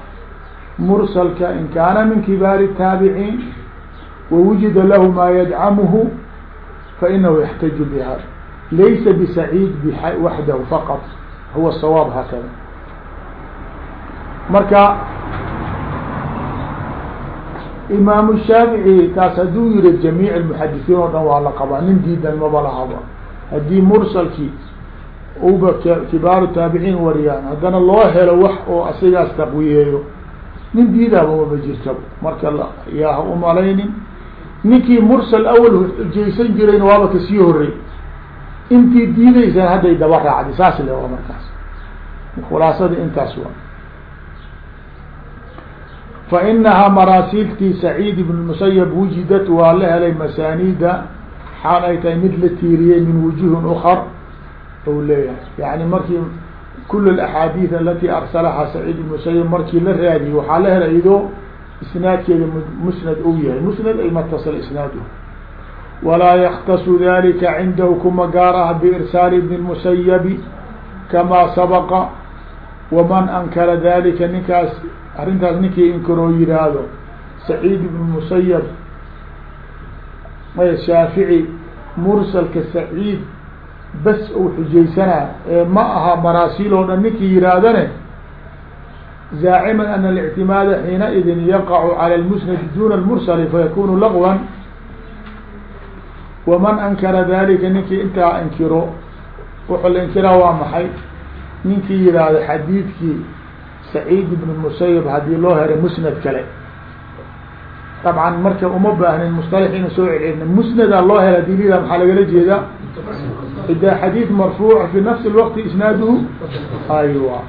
mursalka in kaana min kibaari taabiciin wawujida lahu maa yadcamuhu fainahu yaxtaju biha laysa bisaciid waxdahu faqat huwa sawaab haakada. Marka imaamu shaafici taas hadduu yihi jamiic muxadisiin oo dhan waa la qabaa nin diidan maba lahaba. Haddii mursalkii uba kibaaru taabiciin wariyaan. Haddana loo helo wax oo asigaas taqwiyeeyo. Nin diidaaba maba jirtaba marka yaa ha umalaynin ninkii mursal awal xujaysan jirayna waaba ka sii horey intii diidaysaan hadday daba raacday saas le waa markaas. Khulaasada intaas waa. Fainahaa maraasiltii saciid ibn musayab wujidat waa la helay masaanida xaal ay tahay mid la tiiriyey min wujuhin ukar ou leeyahay. Yani markii kul axaadiid alati arsalahaa saciid ibn musayab markii la raadiyey waxaa la helay idoo isnaadkeeda musnad ou yahay. Musnad ay matasal isnaaduhu walaa yaktasu dalika cindahu kuma gaar ah biirsaali ibn musayabi kamaa sabaqa waman ankara dalika ninkaas arrintaas ninkii inkaroo yihaahdo saciid ibn musayab shaafici mursalka saciid bas ou xujaysanaa ee ma aha maraasiil oo dhan ninkii yihaahdane zaaciman ana الاctimaada xiinaidin yaqacu calى اlmusnadi duna اlmursali fayakunu lagwan waman ankara dalika ninkii intaa inkiro wuxuu la inkiraa waa maxay ninkii yihahdo xadiidkii saciid ibn musayab haddii loo helo musnad kale dabcan marka uma baahnin musطalax ina soo celcelina musnadaa loo hela lila maxaa lagala jeedaa ida xadiid marfuuc fi nafsi اlwaqti isnaaduhu aywa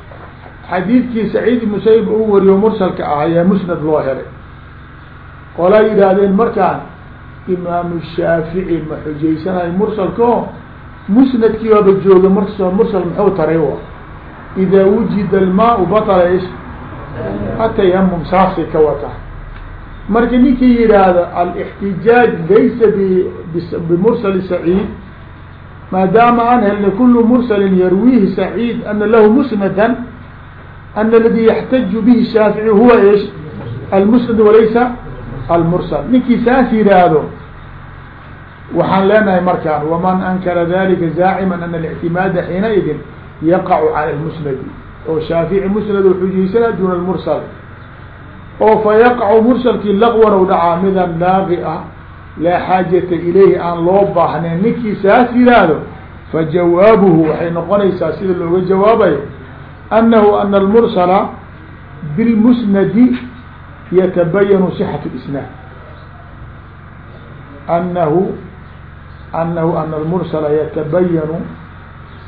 saciid ibn musayab uu wariyo mursalka ah ayaa musnad loo helay qolaa yidhaahdeen markaan imaamu shaafici ma xujaysanayo mursalkao musnadkii waaba jooga mrs mursal muxuu taray ida wujida almaau batla is atayamum saasay ka wata marka ninkii yihaahdo alاxtijaaj laysa bimursali saciid maadaama an helna kulu mursalin yarwihi saciid ana lahu musnadan ana aladi yaxtaju bihi shaafici huwa ish almusnad walaysa almursal. Ninkii saas yihaahdo waxaan leenahay markaan waman ankara dalika zaacima ana اlictimaada xiinaidin yaqacu cala musnadi oo shaafici musnad wuxuu jeysana duna mursal oo fa yaqacu mursalkii laqwanow dhacaa midan laabi ah laa xaajata ilayhi aan loo baahnayn. Ninkii saas yidhaahdo fa jawaabuhu waxay noqonaysaa sida looga jawaabayo annahu ana almursala bilmusnadi yatabayanu sixatu isnaad annahu annahu ana almursala yatabayanu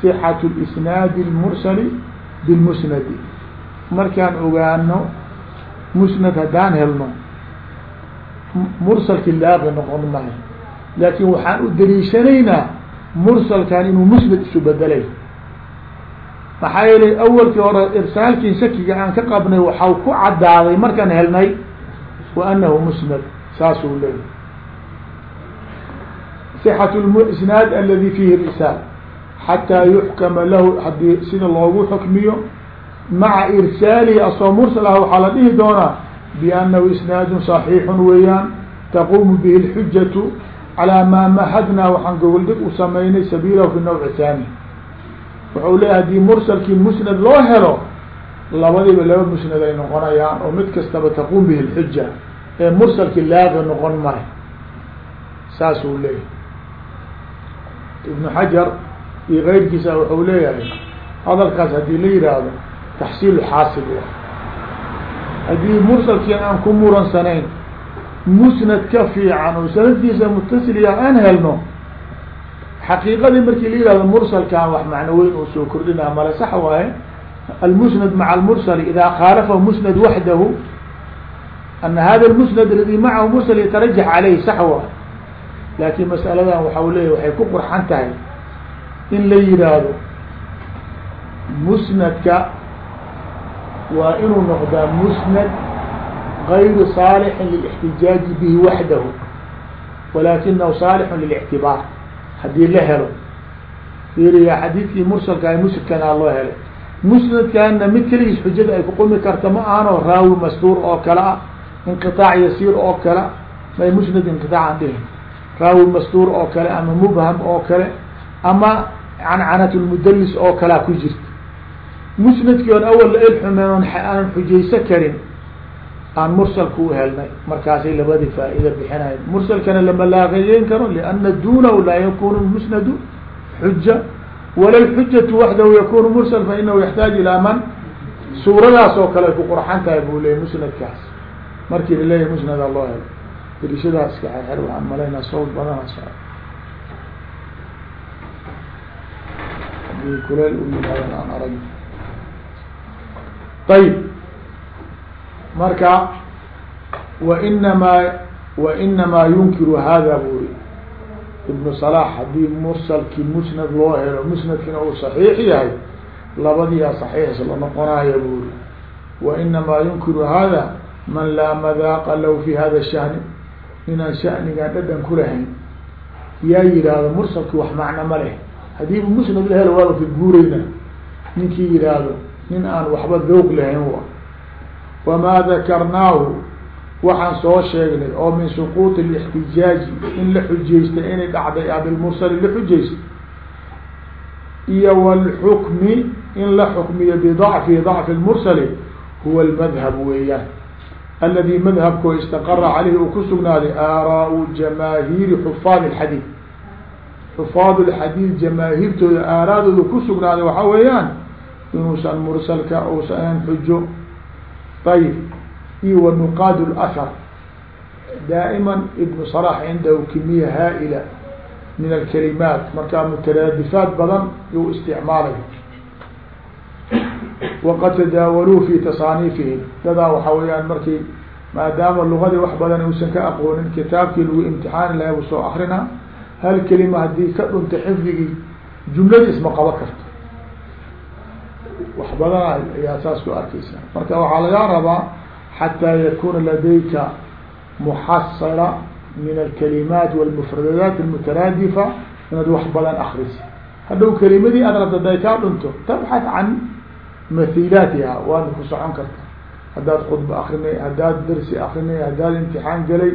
sixatu lisnaadi almursali bilmusnadi. Markaan ogaano musnad haddaan helno mursalki laaqi noqon mayo laakin waxaan u daliishanaynaa mursalkan inuu musnad isu bedelay maxaa yeelay awalkii hore irsaalkii shakiga aan ka qabnay waxau ku cadaaday markaan helnay wa anahu musnad saasuu leeyay صxaة isnaad aladi fihi risaal xatىa yuxkama lahu hadii sida loogu xukmiyo maca irsaalihi asoo mursal ah waxaa la dhihi doonaa biannahu isnaadu صaxiixun weeyaan taquumu bihi اlxujatu calaa maa mahadnaa waxaan gogoldhig u samaynay sabiilahu fi nawc haani wuxuu leeyahy hadii mursalkii musnad loo helo labadiiba laba musnad ay noqonayaan oo mid kastaba taquum bihi اlxuja ee mursalkii laaqi noqon mahay saasuu leeyahy ibnu xajar iyo keyrkiisa wuxuu leeyahay hadalkaas haddii la yihaahdo taxsiilu xaasil u haddii mursalkiin aan ku muransanayn musnad ka fiican oo sanadkiisa mutasiliya aan helno xaqiiqadii markii la yihahdo mursalkaan wax macno weyn oo soo kordhinaa male sax waaye almusnad maca almursali idaa khaalafahu musnad waxdahu ana hada lmusnad aladi macahu mursal yatarajax caleyh sax waay laakin masaladan waxa u leeyahy waxay ku qurxan tahay in la yihaahdo musnadka waa inuu noqdaa musnad غayru صaalixin lلاxtijaaji bihi waxdahu walakinahu saalixu lilictibaar haddii la helo fiiriya xadiidkii mursalka musnadkana loo helay musnadkana mid keligiis xujada ay kuqumi karta ma ahano raawi mastuur oo kale ah inqiطaac yasiir oo kale may musnad inqiطaacan dhihin raawi mastuur oo kale ama mubham oo kale ama cancanat lmudalis oo kalea ku jirta musnadkii on awal la ilxumen on aanan xujayso karin aan mursalka u helnay. Markaasay labadii faa-ida bixinayn mursalkana lama laaqeeyen karo liana dunahu laa yakunu musnadu xuja wala lxujatu waxdahu yakunu mursal fa inahu yaxtaaj ilaa man? Suuradaas oo kale ay ku qurxan tahay buu leeyay musnadkaas. Markii laleeyahy musnada loo helo dirishadaas iska xer waxaan malaynaa sawd badana so haddii kuleel u yimaadan aan arag ayb marka wainamaa wainamaa yunkiru hada buri ibnu salax haddii mursalkii musnad loo helo musnadkiina uu saxiix yahay labadiyaa saxiix isla noqonaya buuri wainamaa yunkiru hada man laa madaaqa law fi hada shani inaan shanigaan dhadhan ku lahayn yaa yidhaahdo mursalkii wax macno ma leh haddii musnad la helo waaba ka guureyna ninkii yidhaahdo nin aan waxba dawq lahayn wamaa dakarnaahu waxaan soo sheegnay oo min suquuط الاxtijaaji in la xujaystay inay dhacday abilmursali la xujaystay iyo wاlxukmi in la xukmiyo bضacfi ضacfi اmursali huwa اlmadhab weeyaan aladi madhabkoo istaqara caleyhi uu ku sugnaaday aaraau jamaahiiri xufaad اxadiid xufaad اxadiid jamaahiirtooda aaraadooda ku sugnaaday waxaa weeyaan inuusan mursalka usan xujo ayb iyo wnuqaad اlأhar daa'ima ibnu صلاح cindahu kimiya haa'ila min alkalimaat markaa mutaraadifaat badan yuu isticmaalay waqad tadaawaluu fi tasaaniifihim dadaa waxaa weyaan markii maadaama lugadii wax badan uusan ka aqoonin kitaabkii lagu imtixaani lahay u soo akrina hal kelima haddii ka dhunta xifdigii jumladii isma qaba karto wax badana ayaa saas ku arkeysa marka waxaa laga rabaa xatىa yakuna ladayka muxasala min alkalimaat wاlmufradaat almutaraadifa inaad wax badan akrisa hadhow kelimadii aad rabta haday kaa dhunto tabxat can mahilaatiha waadna ku socon karta haddaad khudba akrinay haddaad darsi akrinay haddaad imtixaan galay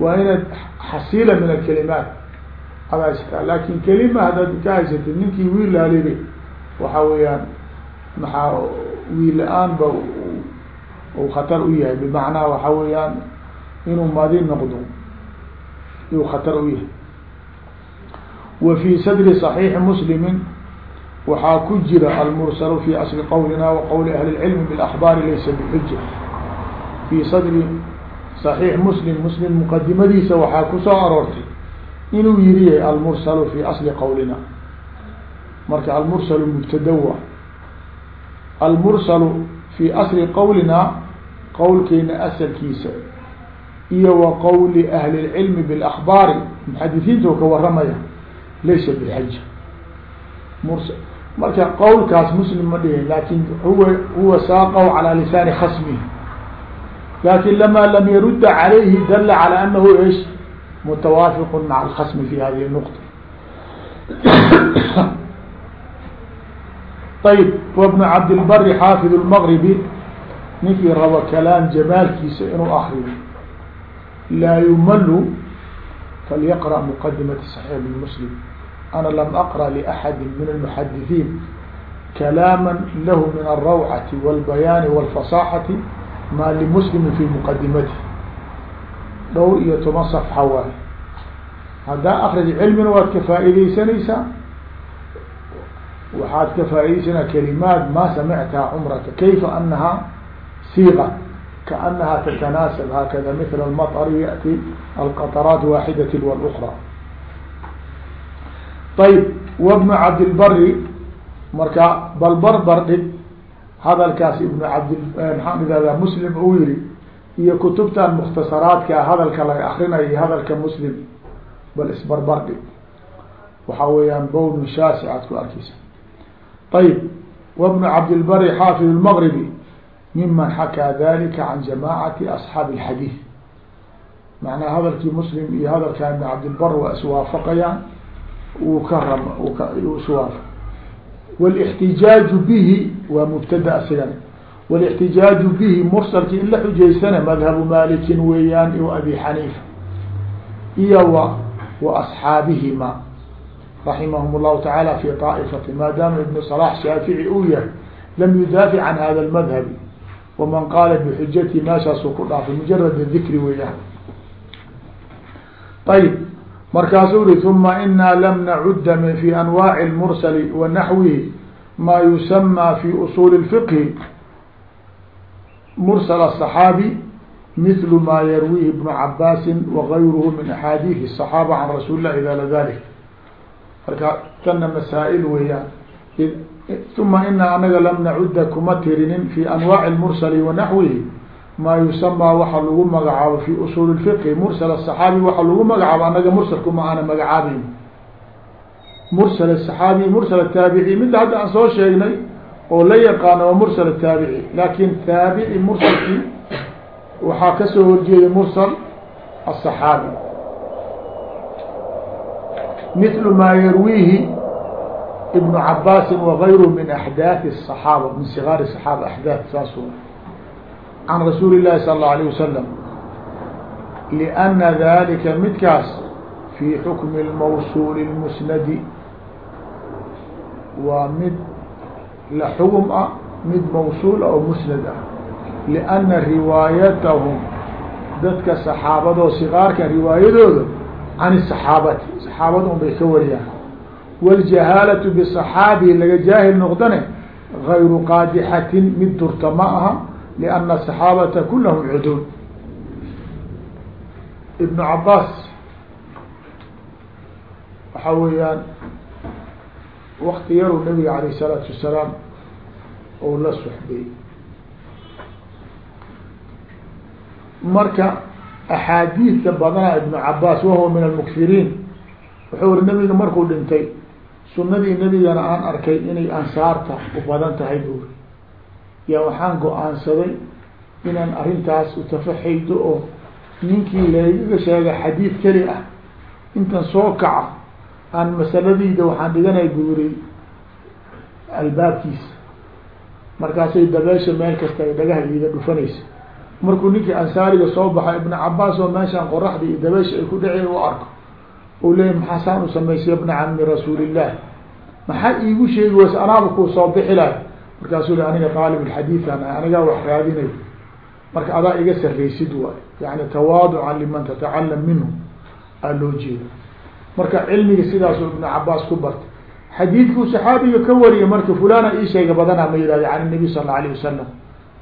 waa inaad xasiila min alkalimaat. Ad haysataa laakiin kelima haddaad ka haysatid ninkii wiil laalibe waxa weeyaan maxaa wiil la-aan ba u khatar u yahay bimacnaa waxa weeyaan inuu madi noqdo yuu khatar u yahay wa fi sadri صaxiixi muslimi waxaa ku jira almursalu fi asli qowlina wa qowli ahli اlcilmi biاlakbaari laysa bixuja fi sadri صaxiix muslim muslim muqadimadiisa waxaa kusoo aroortay inuu yiri yahay almursalu fi asli qowlina marka almursalu mubtadawa almursalu fi asli qowlina qowlkeena asalkiisa iyo wa qowli ahli اlcilmi biاlakbaari muxadisiinta ka waramaya laysa bixaja murs marka qowlkaas muslim ma dhihin laakiin huwa huwa saaqahu calaa lisaani khasmihi. Lakin lama lam yarudda calayhi dala calaa anahu ish mutawaafiqu maca alkhasmi fi hadihi nuqta ayb wa bnu cabdilbari xaafid lmagribi ninkii rabo kalaam jamaalkiisa inuu akriyo laa yumalu falyaqra' muqadimata saxiix muslim ana lam aqra' liaxadin min almuxadiثiin kalaama lahu min alrawcati walbayaani walfasaxati maa limuslimin fi muqadimatihi dhowr iyo toban safxa waay haddaa akrij cilmina waad ka faa'iidaysanaysaa waxaad ka faaideysanaa kalimaat ma samictaha cumraka kayfa anaha siqa kaanaha tatanaasab hakada mila almaطri yati alqaطraat waaxidat wاlأkra ayb wbnu cabdilbari marka bal barbar dhig hadalkaas ibnu cabd maxaan idahdaa muslim uu yihi iyo kutubtan mukhtasaraadka hadalka laga akrinayo iyo hadalka muslim bal isbarbar dhig waxaa weeyaan bown shaasi aad ku arkeysa ayb وبن cabdilbri xaafid الmغribi miman xakىa dalika can jamacati aصxaabi الxadiid macnaa hadalkii muslim iyo hadalkaa ibn cabdilbar waa iswaafaqayaan uu ka ram iswaafa wاlاxtijaaju bihi waa mubtada asigan wاlاxtijaaju bihi mursalki in la xujaysana madhabu malikin weeyaan iyo abi xaniifa iyo w wa asxaabihima raximahum اllahu taعala fi طaa'ifati maadaama ibn صlaح shaafici uu yahay lam yudaafic can hada اmadhabi waman qaala bxujati meeshaasuu ku dhaafay mujarad dikri weeyaan ayb markaasuu uri uma ina lam nacuda fi anwaaci اlmursali wa naxwihi ma yusamaa fi usuuli الfiqhi mursal الصaxaabi mithlu ma yarwihi ibnu cabaasi wagayruhu min axaadiiث الصaxaaba can rasuuli lah idala dalik marka tanna masaa-il weeyaan. Uma ina anaga lam nacuda kuma tirinin fi anwaaci اlmursali wa naxwihi maa yusamaa waxa lagu magacaabo fi usuul اfiqhi mursal asaxaabi waxa lagu magacaabo anaga mursalkuma aana magacaabeyn mursal asaxaabi mursal ataabici midda hadda aan soo sheegnay oo la yaqaano waa mursal ataabici laakin taabici mursalkii waxaa ka soo horjeeday mursal asaxaabi mithlu maa yarwiihi ibnu cabaasin wagayruhu min axdaaثi الصaxaaba min sigaari صaxaaba axdaaث saas can rasuuli الlahi salى الlaه alيه wasalam liأna dalika midkaas fii xukmi اlmawsuuli اlmusnadi waa mid la xugum ah mid mawsuul ah oo musnad ah liأna riwaayatahum dadka saxaabadoo sigaarka riwaayadooda can الصaxaabati saxaabada un bay ka wariyaan wاljahaalatu bصaxaabi laga jaahil noqdane غayru qaadixatin mid durta ma aha لأن الصحاaبة kulhm cdul iبن cabaas waxa weeyaan wakti yaruu nabiga عalيه الصلاaةu وaسalaam ou la suxbay marka axaadiidka badana ibnu cabaas wahuwa min almukfiriin wuxuu uri nabiga markuu dhintay sunnadii nebigana aan arkay inay ansaarta u badan tahay buuri yaa waxaan go'aansaday inaan arrintaas utafaxaydo oo ninkii laygaga sheega xadiid keli ah. Intan soo kaca aan masaladiida waxaan dhiganay buuri albaabkiisa markaasay dabeesha meel kasta ay dhagaha iiga dhufanaysa markuu ninkii ansaariga soo baxa ibna cabaas oo meeshaan qoraxda iyo dabeesha ay ku dhaceen u arko. U leeyay maxaa saan u samaysay bna cami rasuulillaah maxaa iigu sheegi wayse anaaba kuu soo bixi lahay markaasuu li aniga aalib xadiian anigaa wax raadinay. Marka adaa iga sarraysid waay yani tawaaducan liman tatacalam minhu aa loo jeeda marka cilmiga sidaasuu ibnu cabaas ku bartay. Xadiidkuu saxaabiga ka wariya marka fulana ii sheega badanaa ma yihahda can nabi sal alayh wasalam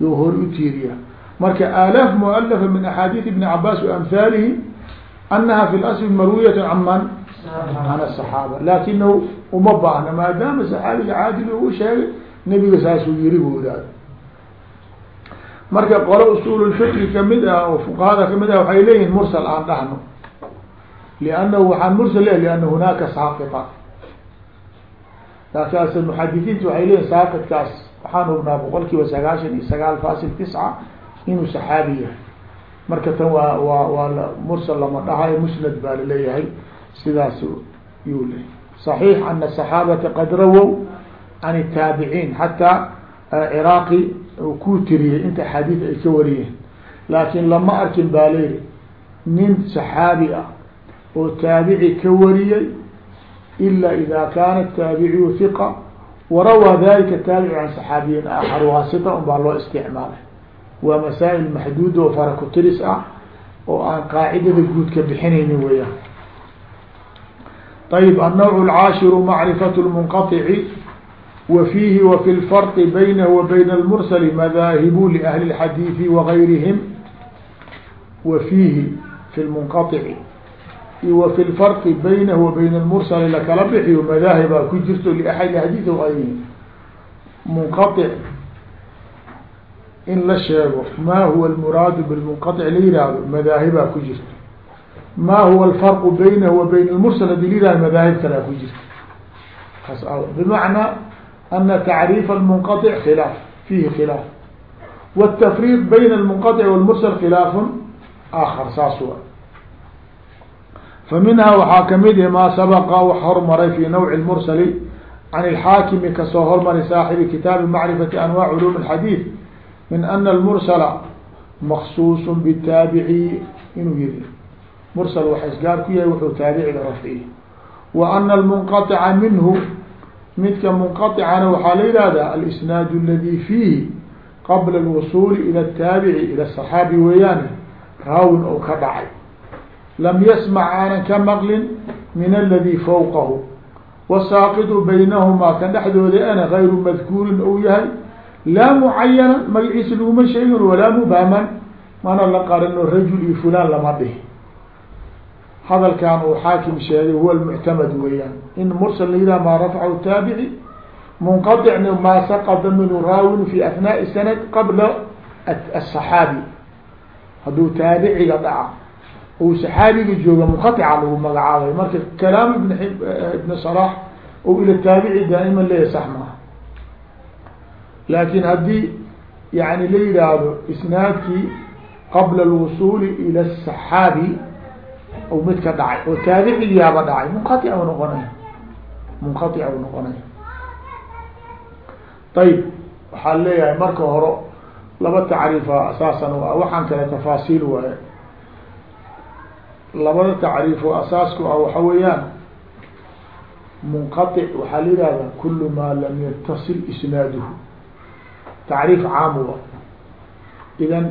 you hori u tiiriya marka aalaaf mualafa min axaadiid ibni cabaas waamhaalihi anaha fi lasl marwiyat can man? Can asaxaaba lakinahu uma baahna maadaama saxaabiga caadili u sheegay nabiga saasuu yiri bu ihahda marka qolo usul fiqi ka mid ah oo fuqahada ka mid ah waxay leeyihiin mursal aan dhahno. Liannahu waxaan mursal le liana hunaaka saaqita laakiinse muxadisiinta waxay leeyihiin saaqidkaas. Waxaan hubnaa boqol sagaashan iyo sagaal fasil tisca inuu saxaabi yahay. Marka tan waa waa waa mursal lama dhahayo musnad baa la leeyahay sidaas yuu leey صaxiix ana saxaabata qad rawow can taabiciin xataa ciraaqi ah, ku tiriyey inta axaadiid ay ka wariyeen. Laakiin lama arkin baa layidhi nin saxaabi ah oo taabici ka wariyey ila ida kaana taabiciyu hiqa warawaa dalika taabic can saxaabiyin axar waasita un loo isticmaalay waa masaa-il maxduud oo fara kutiris ah oo aan qaacidada guud ka bixinayni weyaan ayb annawc alcaashiru macrifatu lmunqaici wa fiihi wa fi lfarqi baynahu wa bayna almursali madaahibu liahli اlxadiidi wagayrihim wa fiihi fi lmunqaici wa fi lfarqi baynahu wa bayna almursali lakala bixiyo madaahibaa ku jirto liaxad hadiid ayhi munqaic in la sheego ma huwa اlmuraadu bاlmunqaطc la yihahdo madaahibaa ku jirto ma huwa alfarqu baynahu wa bayna lmursal hadii la yihahdo madaahib kalea ku jirta bimacnaa ana tacriif almunqaطc khilaaf fiihi khilaaf wاtafriiq bayna almunqaطc wاlmursal khilaafun aakar saas wa fa minhaa waxaa kamid i maa sabaqa wax hormaray fi nawci mursali can ilxaakimi kasoo hormaray saaxibi kitaabi macrifati anwac culuum اlxadiid min ana almursala maqsuusu bitaabici inuu yihi mursal waxa isgaar ku yahay wuxuu taabiciga rafciye wa ana almunqaطica minhu midka munqaطicana waxaa la yihahda alisnaadu aladi fiihi qabla alwusuuli ila ataabici ila saxaabi weeyaane raawin oo ka dhacay lam yasmac aanan ka maqlin min aladi fawqahu wasaaqidu baynahumaa kan dhexdooda ana gayru madkuurin ou yahay laa mucayana magaciisa laguma sheegin walaa mubhaman mana la qarino rajul iyo fulan lama dhihi hadalkan uu xaakim sheegay huwa lmuctamad weeyaan in mursal la yidhah maa rafcahu taabici munqaطicna maa saqada minhu raawin fi athnaaءi sanad qabla aلصaxaabi hadduu taabiciga dhaca uu saxaabiga jooga munqaطica lagu magacaabay marka kalaam ibn ibn صلاح ou ila taabici daa'iman leeya sax maaha laakin haddii yani la yihaahdo isnaadkii qabla اlwusuuli ila الصaxaabi ou mid ka dhacay oo taabicigiyaaba dhacay munqaطic u noqonaya munqaطic u noqonaya ayb waxaa leeyahay marka hore laba tacriifa asaasan u ah waxaan kale tafaasiil waaye labada tacriif oo asaasku ah waxa weeyaan munqaطic waxaa la yihahda kul maa lam yatasil isnaaduhu tacriif caam wa idan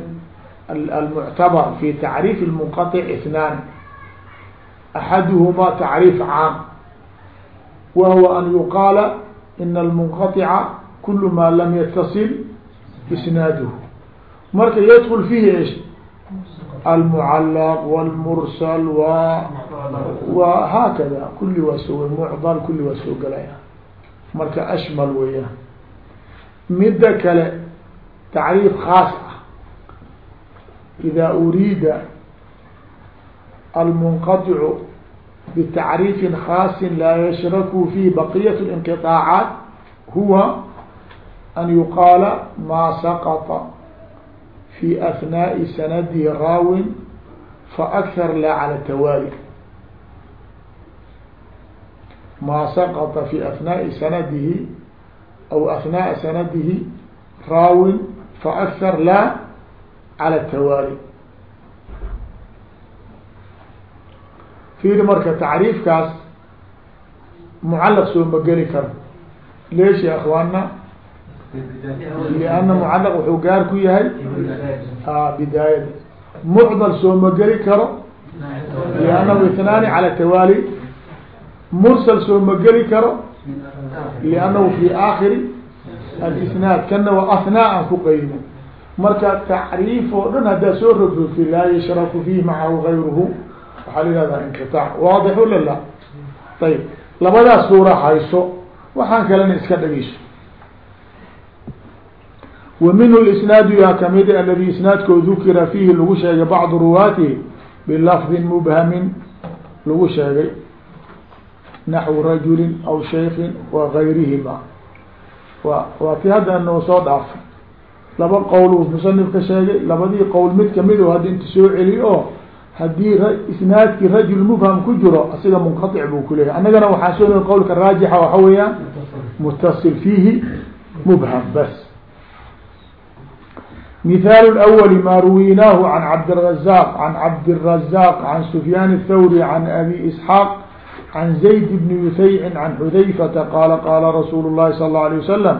almuctabar fi tacriif اlmunqaطic ithnaan axaduhma tacriif caam wa huwa an yuqaala ina almunqaطica kul ma lam yatasil isnaaduhu marka yadkul fihi ish almucalaq wاlmursal w wa haakada kuli waa soo mucdal kuli waa soo gelaya marka ashmal weeyaan midda kale tacriif khaas ah ida uriida almunqaطicu btacriifin khaasin laa yashraku fihi baqiyat اnqiطaacaat huwa an yuqaala maa saqطa fi ahnaaءi sanadihi raawin faأkhar laa calى tawaali maa saqطa fi ahnaaءi sanadihi aw ahnaaءa sanadihi raawin faأkhar laa calى tawaali fiiri marka tacriifkaas mucalaq soo ma geli karo leesh ya akwaana lianna mucalaq wuxuu gaar ku yahay bidaayada mucdal soo ma geli karo liannahu itnaani cala tawaali mursal soo ma geli karo liannahu fi aakhiri alisnaad kana waa ahnaa aan ku qeydin marka tacriif oo dhan haddaa soo rogrogti laa yashraku fiih macahu gayruhu waxaa la yihahdaa inqiطaac waadix ula la ayb labadaas suura hayso waxaan kalena iska dhageyso wa minhu isnaadu yaa ka mid aladi isnaadkoo dukira sheegay bacdu ruwaatihi bilafdin mubhamin lagu sheegay naxwu rajulin aw shaykin wa gayrihima wa waa ti hadda noo soo dhaafay laba qowl uu musanif ka sheegay labadii qowl mid kamid o hadda inta soo celi o haddii isnaadkii rajul mubham ku jiro asiga munqaطic buu kuleyahay annagana waxaa soo qowlka raajixa waxa weeyaan mutasil fiihi mubham bas مثال الأول ما رويناه عن عبد الرزاق عن عبد الرزاق عن سفيان الثوري عن أبي إسحاق عن زيد بن يثيع عن حذيفة قال قال رسول الله صلى الله عليه وسلم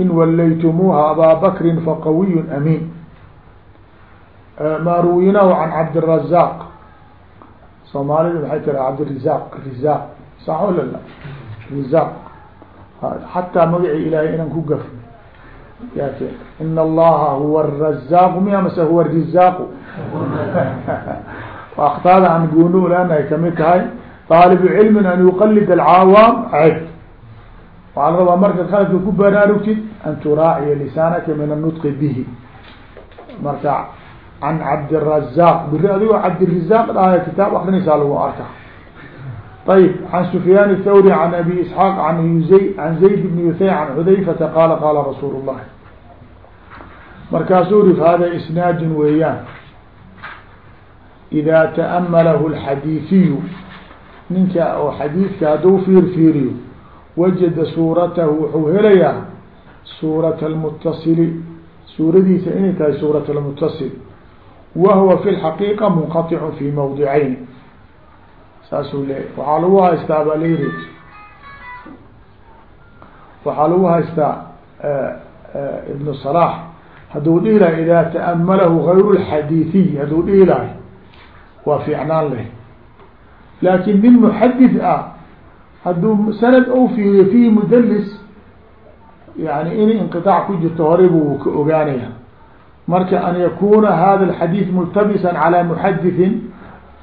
إن وليتموها أبا بكر فقوي أمين ما رويناه عن عبد الرزاق soomaalida maxay tira cabdirizaq rizaq sax wala la rizaq xataa magacii ilaahay inaan ku gafno yake in allaha huwa الrazaq miya mase huwa الrizaaqu aktaada aan gooni ulaanahay kamid tahay طaalibu cilmin an yuqalid alcaawaam ceb waxaa la rabaa marka khaladka ku baraarugtid an turaaciya lisaanaka min الnطqi bihi marka can cabdirazaq biri adigoo cabdirizaq dhahay kitaab akrinaysaa lagu arka ayb عan سfyaan الthawrي عan abi isحاaq an an zayd bn yuhay an xudayfata qaala qaala rasuul الlahi markaasuu ri hada isnaadun weeyaan إida taأmalahu الxadiiثiyu ninka oo xadiidka hadduu fiirfiiriyo wajada suuratahu wuxuu helayaa suuraة الmutasili suuradiisa inay tahay suuraة الmutasil wa huwa fi الxaqiiqa munqaطic fi mawdicayn saasuu leeyahy waxaa lagu haystaa baa layiri waxaa lagu haystaa ibnu صلاح hadduu dhihi lahay ida taأmalahu غayr الxadiiثiy hadduu dhihi lahay waa fiicnaan leh laakin nin muxadid ah hadduu sanad u fiiriyo fihi mudlis yani inay inqiaac ku jirto horay buu ka ogaanaya. Marka an yakuna hada alxadiid multabisan calaa muxadithin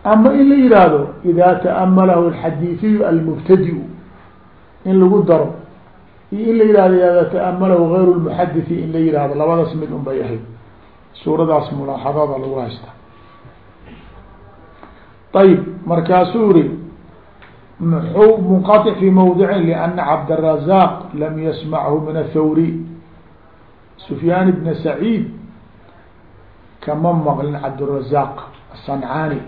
ama in la yihahdo ida taamalahu alxadiidiyu almubtadi-u in lagu daro iyo in la yihahdo ida taamalahu gayru lmuxadithi in la yihahdo labadaas mid un bay ahayd. Suuradaas mulaaxadada lagu haysta ayb markaasuu iri mxuu munqaطع fi mawdicin لأna cabdالرaزاq lam yasmachu min الthawri سfyaan bna سacيid kama maqlin cabdالرaزاq الصaنcaani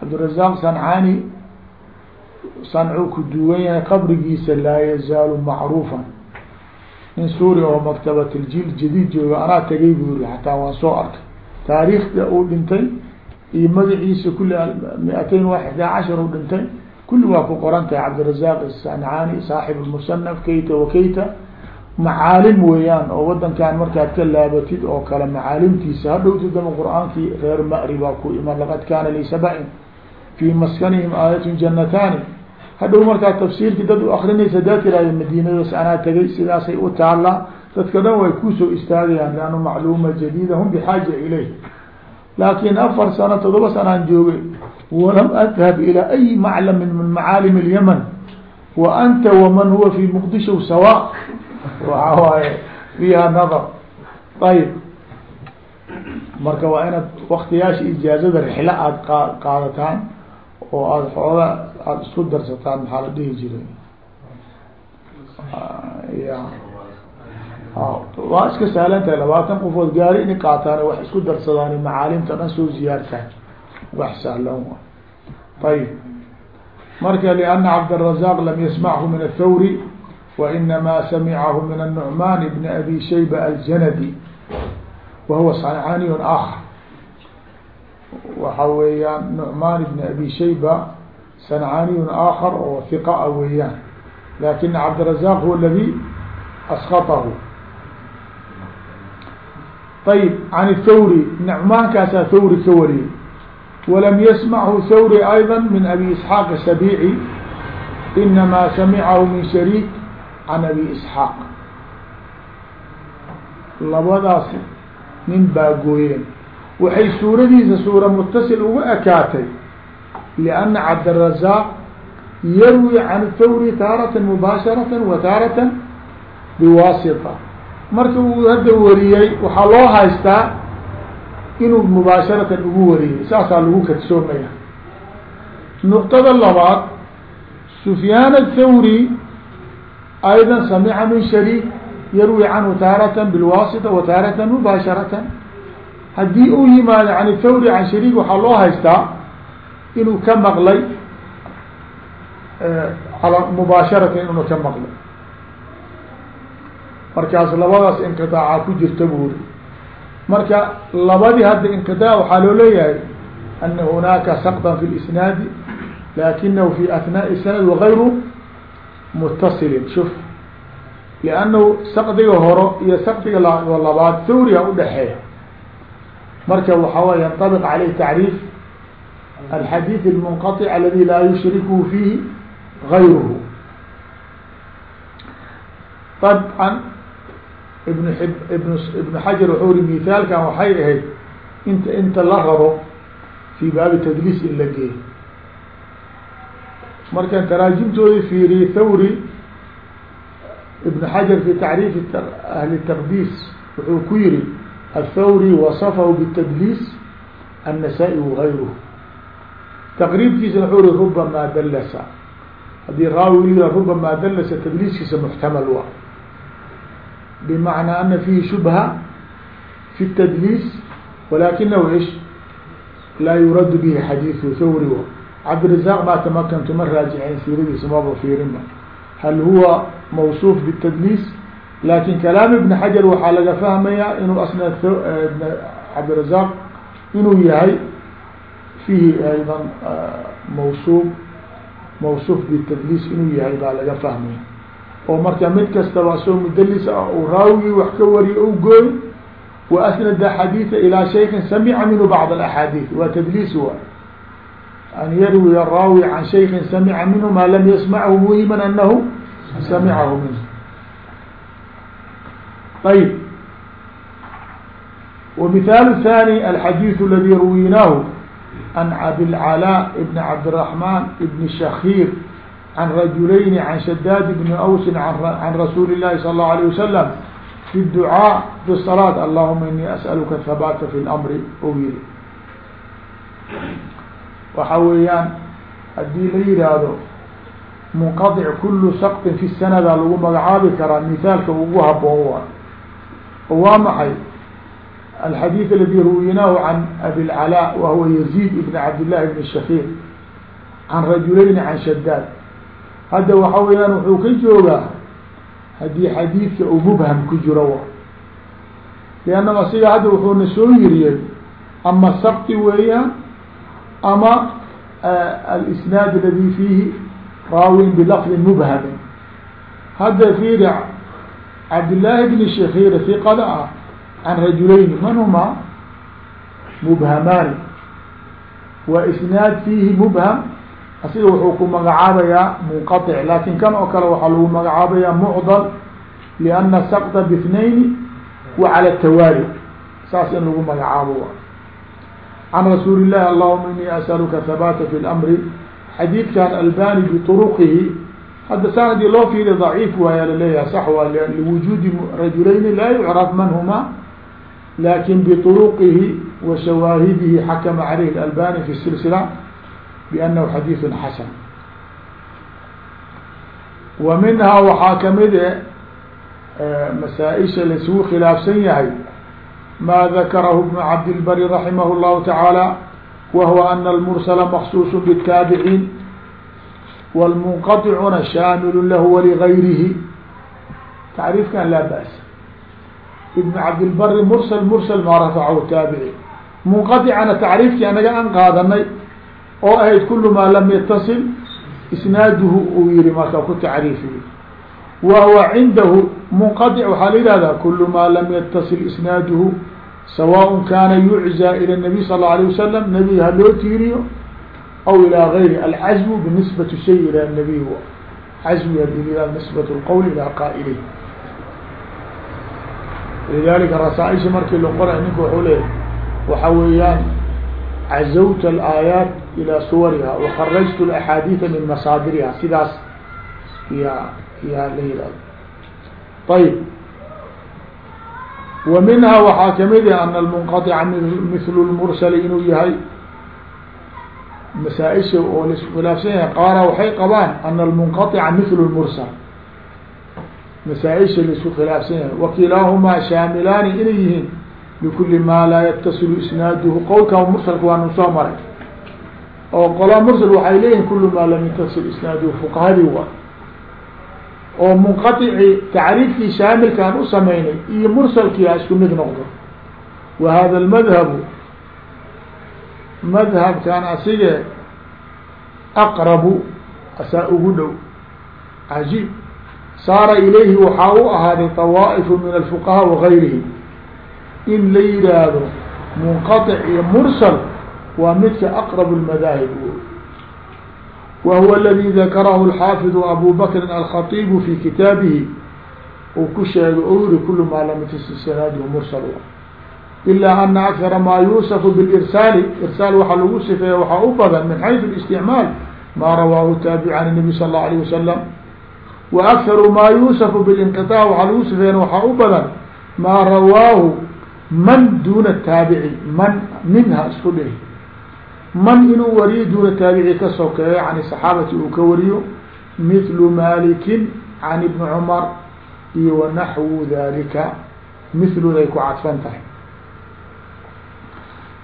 cabdالرaزاq صaنcaani sancuu ku duwan yahay qabrigiisa laa yazaalu macruufa nin suuriya oo maktabat اljil jadيid jooga anaa tagay buu yiri hataa waan soo arkay taariikhda uu dhintay iyo magaciisa kuli mi-atain wa xdaa cashar u dhintay kulli waa ku qoran tahay cabdirazaq sancaani saaxib musanaf kayta wa kayta. Macaalim weeyaan oo wadankan markaad ka laabatid oo kale macaalimtiisa hadhowti dama qur'aankii reer mari baa ku iman laqad kaana lisaba-in fii maskanihim aayatun janataani hadhow markaad tafsiirkii dad u akrinaysa hadaa tiraahda madiinadaas anaa tegay sidaasay u taallaa. Dadka dhan way ku soo istaagayaan leanna macluuma jadiida hum bixaaja ilayh laakin afar sano todoba sanaan joogay walam adhab ilى ay maclami min macaalim اlymn wa anta waman huwa fi muqdisho sawa waxa waaye fiiha nadar ayb marka waa inaad waktiyaasha ijaazada rixlo aada qa qaadataan oo aada xooga aada isku darsataan maxaa la dhihi jiray waa iska sahlan tahay labaatan qofood gaari inay qaataan wax isku darsadaan macaalimta dhan soo ziyaartaan wax sahlan ayb marka لأna cabdالرaزاq lam yasmachu min الthawri wainama samicahu min النعman bn abi shayba aljanadi wa huwa صancaniy akr waxa weeyaan نعman bn abi shayba sancaniy akar oo hiqa weeyaan lakina cabdالرaزاq huwa اladi asqطhu ayb can thawri necmaankaasaa thawri ka wariyey walam yasmachu thawri ayda min abi isxaaq asabiici inamaa samicahu min shariik can abi isxaaq labadaas nin baa gooyeen waxay suuradiisa suura mutasil uga ekaatay lianna cabdirazaaq yarwi can thawri taaratan mubaasharatan wa taaratan biwaasita marka uu hadda wariyey waxaa loo haystaa inuu mubaasharatan ugu wariyey saasaa lagu kadsoomaya nuqtada labaad sufyaan athawri ayda samica min shariik yarwi canhu taaratan bilwaasita wa taaratan mubaasharatan. Haddii uu yimaado can thawri can shariik waxaa loo haystaa inuu ka maqlay mubaasharatan inuu ka maqlay markaas labadaas inqiطaaca ku jirta buuri marka labadii hadda inqiطaac waxaa loo leeyahay ana hunaaka saqطa fi اlisnaadi lakinahu fi ahnaaءi sanad wagayru mutasilin shuf liannahu saqdiga horo iyo saqdiga labaad thawriga udhaxeeya marka waxaa way yanطabiq caleyh tacriif alxadiiث اlmunqaطc aladi laa yushrikhu fiihi gayruhu طبعا ibn b ibn ibn xajar wuxuu ri mihaalkan waxay ahayd inta inta la rabo fii baabi tadliis in la geey markaan taraajimtoodii fiiriyey thawri ibn xajar fi tacriifi ahli taqdiis wuxuu ku yihi athawri wasafahu bitadliis annasaa'i wagayruhu taqriibkiisana wuxuu ri rubamaa dallasa. Haddii raawi rubamaa dallasa tadliiskiisa muxtamal waa. wa bmacnaa ana fihi shubha fi الtdliis walakinahu ish laa yurad bihi xadiiثu thawri cabdirazaq maa tamakantu ma raajiceyn siiradiisa maba fiirinba hal huwa mawsuuf bالtdliis lakin kalaam ibn xajar waxaa laga fahmayaa inuu asna cabdirazaq inuu yahay fihi ayضa mawsuuf mawsuuf bالtdliis inuu yahay baa laga fahmaya oo marka mid kastaba soo mudlis ah u raawigii wax ka wariye u gooy wa asnada xadiiثa ilaa shaykin samica minhu bacd اaxaadiiث waa tdliis wa an yarwiya raawi can shaykin samica minhu maa lam yasmachu muhima anahu samicahu minhu ayb ومثال ثاني الحديث الذي رويناه عن عبد العلاء بن عبد الرحمن بن شخير عن رجلين عن شداد بن أوس عن رسول الله صلى الله عليه وسلم في الدعاء في الصلاة اللهم إني أسألك الثبات في الأمر u yiri waxa weeyaan hadii la yihaahdo منqطع kul سqط في السنda lagu magacaabi karaa مثaalka ugu haboon waay oo waa maxay الحديث الذي رويناه عن أبي العلاء وهو يزيد بن عبد الله بن الشhخير عن رجلين عن شداد hadda waxa weeyaan wuxuu ka joogaa haddii xadiidka uu mubham ku jiro lianna asiga hadda wuxuuna soo yiriyey ama sabti weeyaan ama alisnaad aladi fiihi raawin bilafdi mubhamin hadda fiiri cabdillaahi bni shakir hiqada ah can rajulayni man huma mubhamaani wa isnaad fiihi mubham asiga wuxuu ku magacaabayaa munqaطic lakin kan oo kale waxaa lagu magacaabayaa mucdal lianna sakta bاثnayni wa calى tawaali saas in lagu magacaabo can rasuuli الlahi allahuma inii asaluka habata fi اlamri xadiidkan albani bطuruqihi hadda saan hadii loo fiiriy ضaciif waaya laleeyahay sax waa liwujuudi rajulayni laa yucraf man huma lakin bطuruqihi wa shawaahidihi xakama caleyh اalbani fi silsila بأنه xadيiث xasن و minhaa waxaa kamid e masaaئisha laisugu khilaafsan yahay ma ذakrhu بن cabdالbr رaحimh الlه taعaalى wهو أن المرسل مخصوص بالتاaبعين والمنqطcuna shاmل lah وlغayrihi تacriifkan laa bأس بن cabdالbr mrsل mrsل ma rafchu taaبعي منqطcana تacriifkii anaga an qaadanay oo ahayd kul maa lam yataصil isnaaduhu uu yihi marka ku tacriifiye wa huwa cindahu munqaطc waxaa la yihahdaa kul maa lam yataصil isnaaduhu sawaaء kaana yuczى ilى الnabiy sal الlaه alيه wasalam nabiga ha loo tiiriyo aw ilىa gayri alcazmu binisbat shay ilى nabiy cazmiga nisbat اlqowl ilى qaa'ilih lidalika rasaaisha markii la qoray ninka waxuu leeyahy waxa weeyaan cazawta alaayaat ilaa suwariha wakarajtu alaxaadiida min masaadiriha sidaas ya yaa la yihahdo ayb wa minhaa waxaa ka mid ah ana almunqaطica mithlu lmursali inuu yahay masaaisha oo khilaafsan yahay qaara waxay qabaan ana almunqaطica mithlu lmursal masaaisha la isku khilaafsan yahay wakilaahumaa shaamilaani inay yihiin likuli maa laa yatasilu isnaaduhu qowlka mursalka waa soo maray oo qolaa mursal waxay leeyihiin kulu maa lam yatasil isnaaduhu fuqahadii wa oo munqaطici tacriifkii shaamilkaan u samaynay iyo mursalkii isku mid noqdo wa hada lmadhabu madhabkan asige aqrabu asaa ugu dhow cajiib saara ilayhi waxaa u ahaaday طawaa'ifu min alfuqahaa wagayrihi in la yihaahdo munqaطic iyo mursal waa midka aqrab اlmadaahib wa huwa aladi dakarahu alxaafiظu abu bakrin alkhatibu fi kitaabihi uu ku sheegay o yiri kulu maa lam yatasl sanaadhu mursal ilaa ana akara maa yuusafu bilirsaali irsaal waxaa lagu sifeeya waxaa u badan min xayثu اlisticmaal maa rawaahu taabic can الnabi sal اlه alيه wasalam wa akharu maa yuusafu bilinqiطaac waxaa lagu sifeeyan waxaa u badan maa rawaahu man duna taabici man minha isku dhihi man inuu wariyo duuna taabici ka sokeeyo can saxaabati uu ka wariyo mithlu malikin can ibni cumar iyo wanaxwu dalika mithluday ku cadfan tahay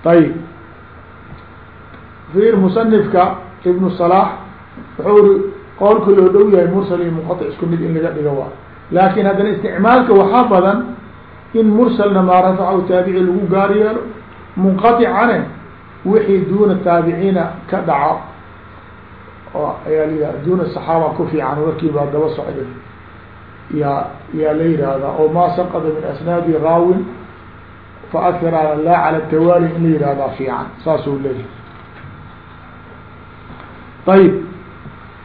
ayib fiir musanifka ibnu salaax wuxuu ri qowlka loo dhow in laga dhigo waa laakin haddana isticmaalka in mursalna maa rafacahu taabici lagu gaar yeelo munqaicane wixii duuna taabiciina ka dhaco. Ayaa layiha duuna saxaaba ku fiican warkii baa daba socday. Yaa yaa la yihahdaa oo maa sanqada min asnaadi raawin faakar al laa cala tawaali in la yihahdaa fiican saasuu leeyahay. Ayb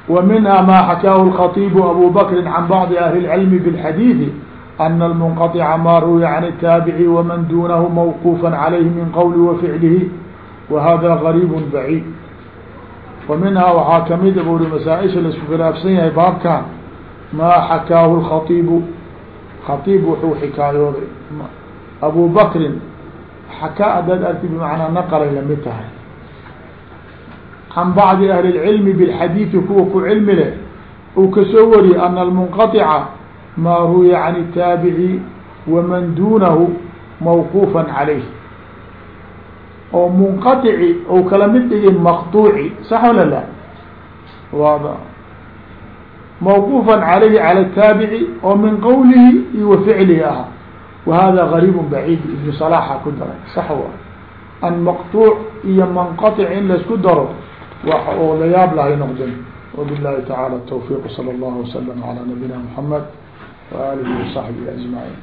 wa minha maa xakaahu lkhatiibu abu bakrin can bacdi ahli اlcilmi ana almunqaطca ma ruwiya can الtaabici waman dunahu mawquufa calayhi min qowli wa ficlihi wahada gariib baciid wa minhaa waxaa kamida buri masaaisha laisku khilaafsan yahay baabkan maa xakaahu lkhaiibu khaiib wuxuu xikaayooday abu bakrin xakaa hadaad arti bimacnaa naqalay lamid tahay can bacdi ahli اlcilmi bilxadiidi kuwa ku cilmi leh uu kasoo wariyey ana almunqaطica maa ruwiya can الtaabici waman dunahu mawquufa calayh oo munqaطici ou kala mid dhigin maqطuuci sax wala la waada mawquufan calayhi calى الtaabici oo min qowlihi iyo wa ficlihi aha wa hada gariib baciid ibnu صalaaxa ku daray sax wa an maqطuuc iyo manqaطic in laisku daro wax oo la yaab lahay noqden وبالله تعالى التوفيق صلى الله وسلم على نبينا محمد وآله وصحبه أجمعين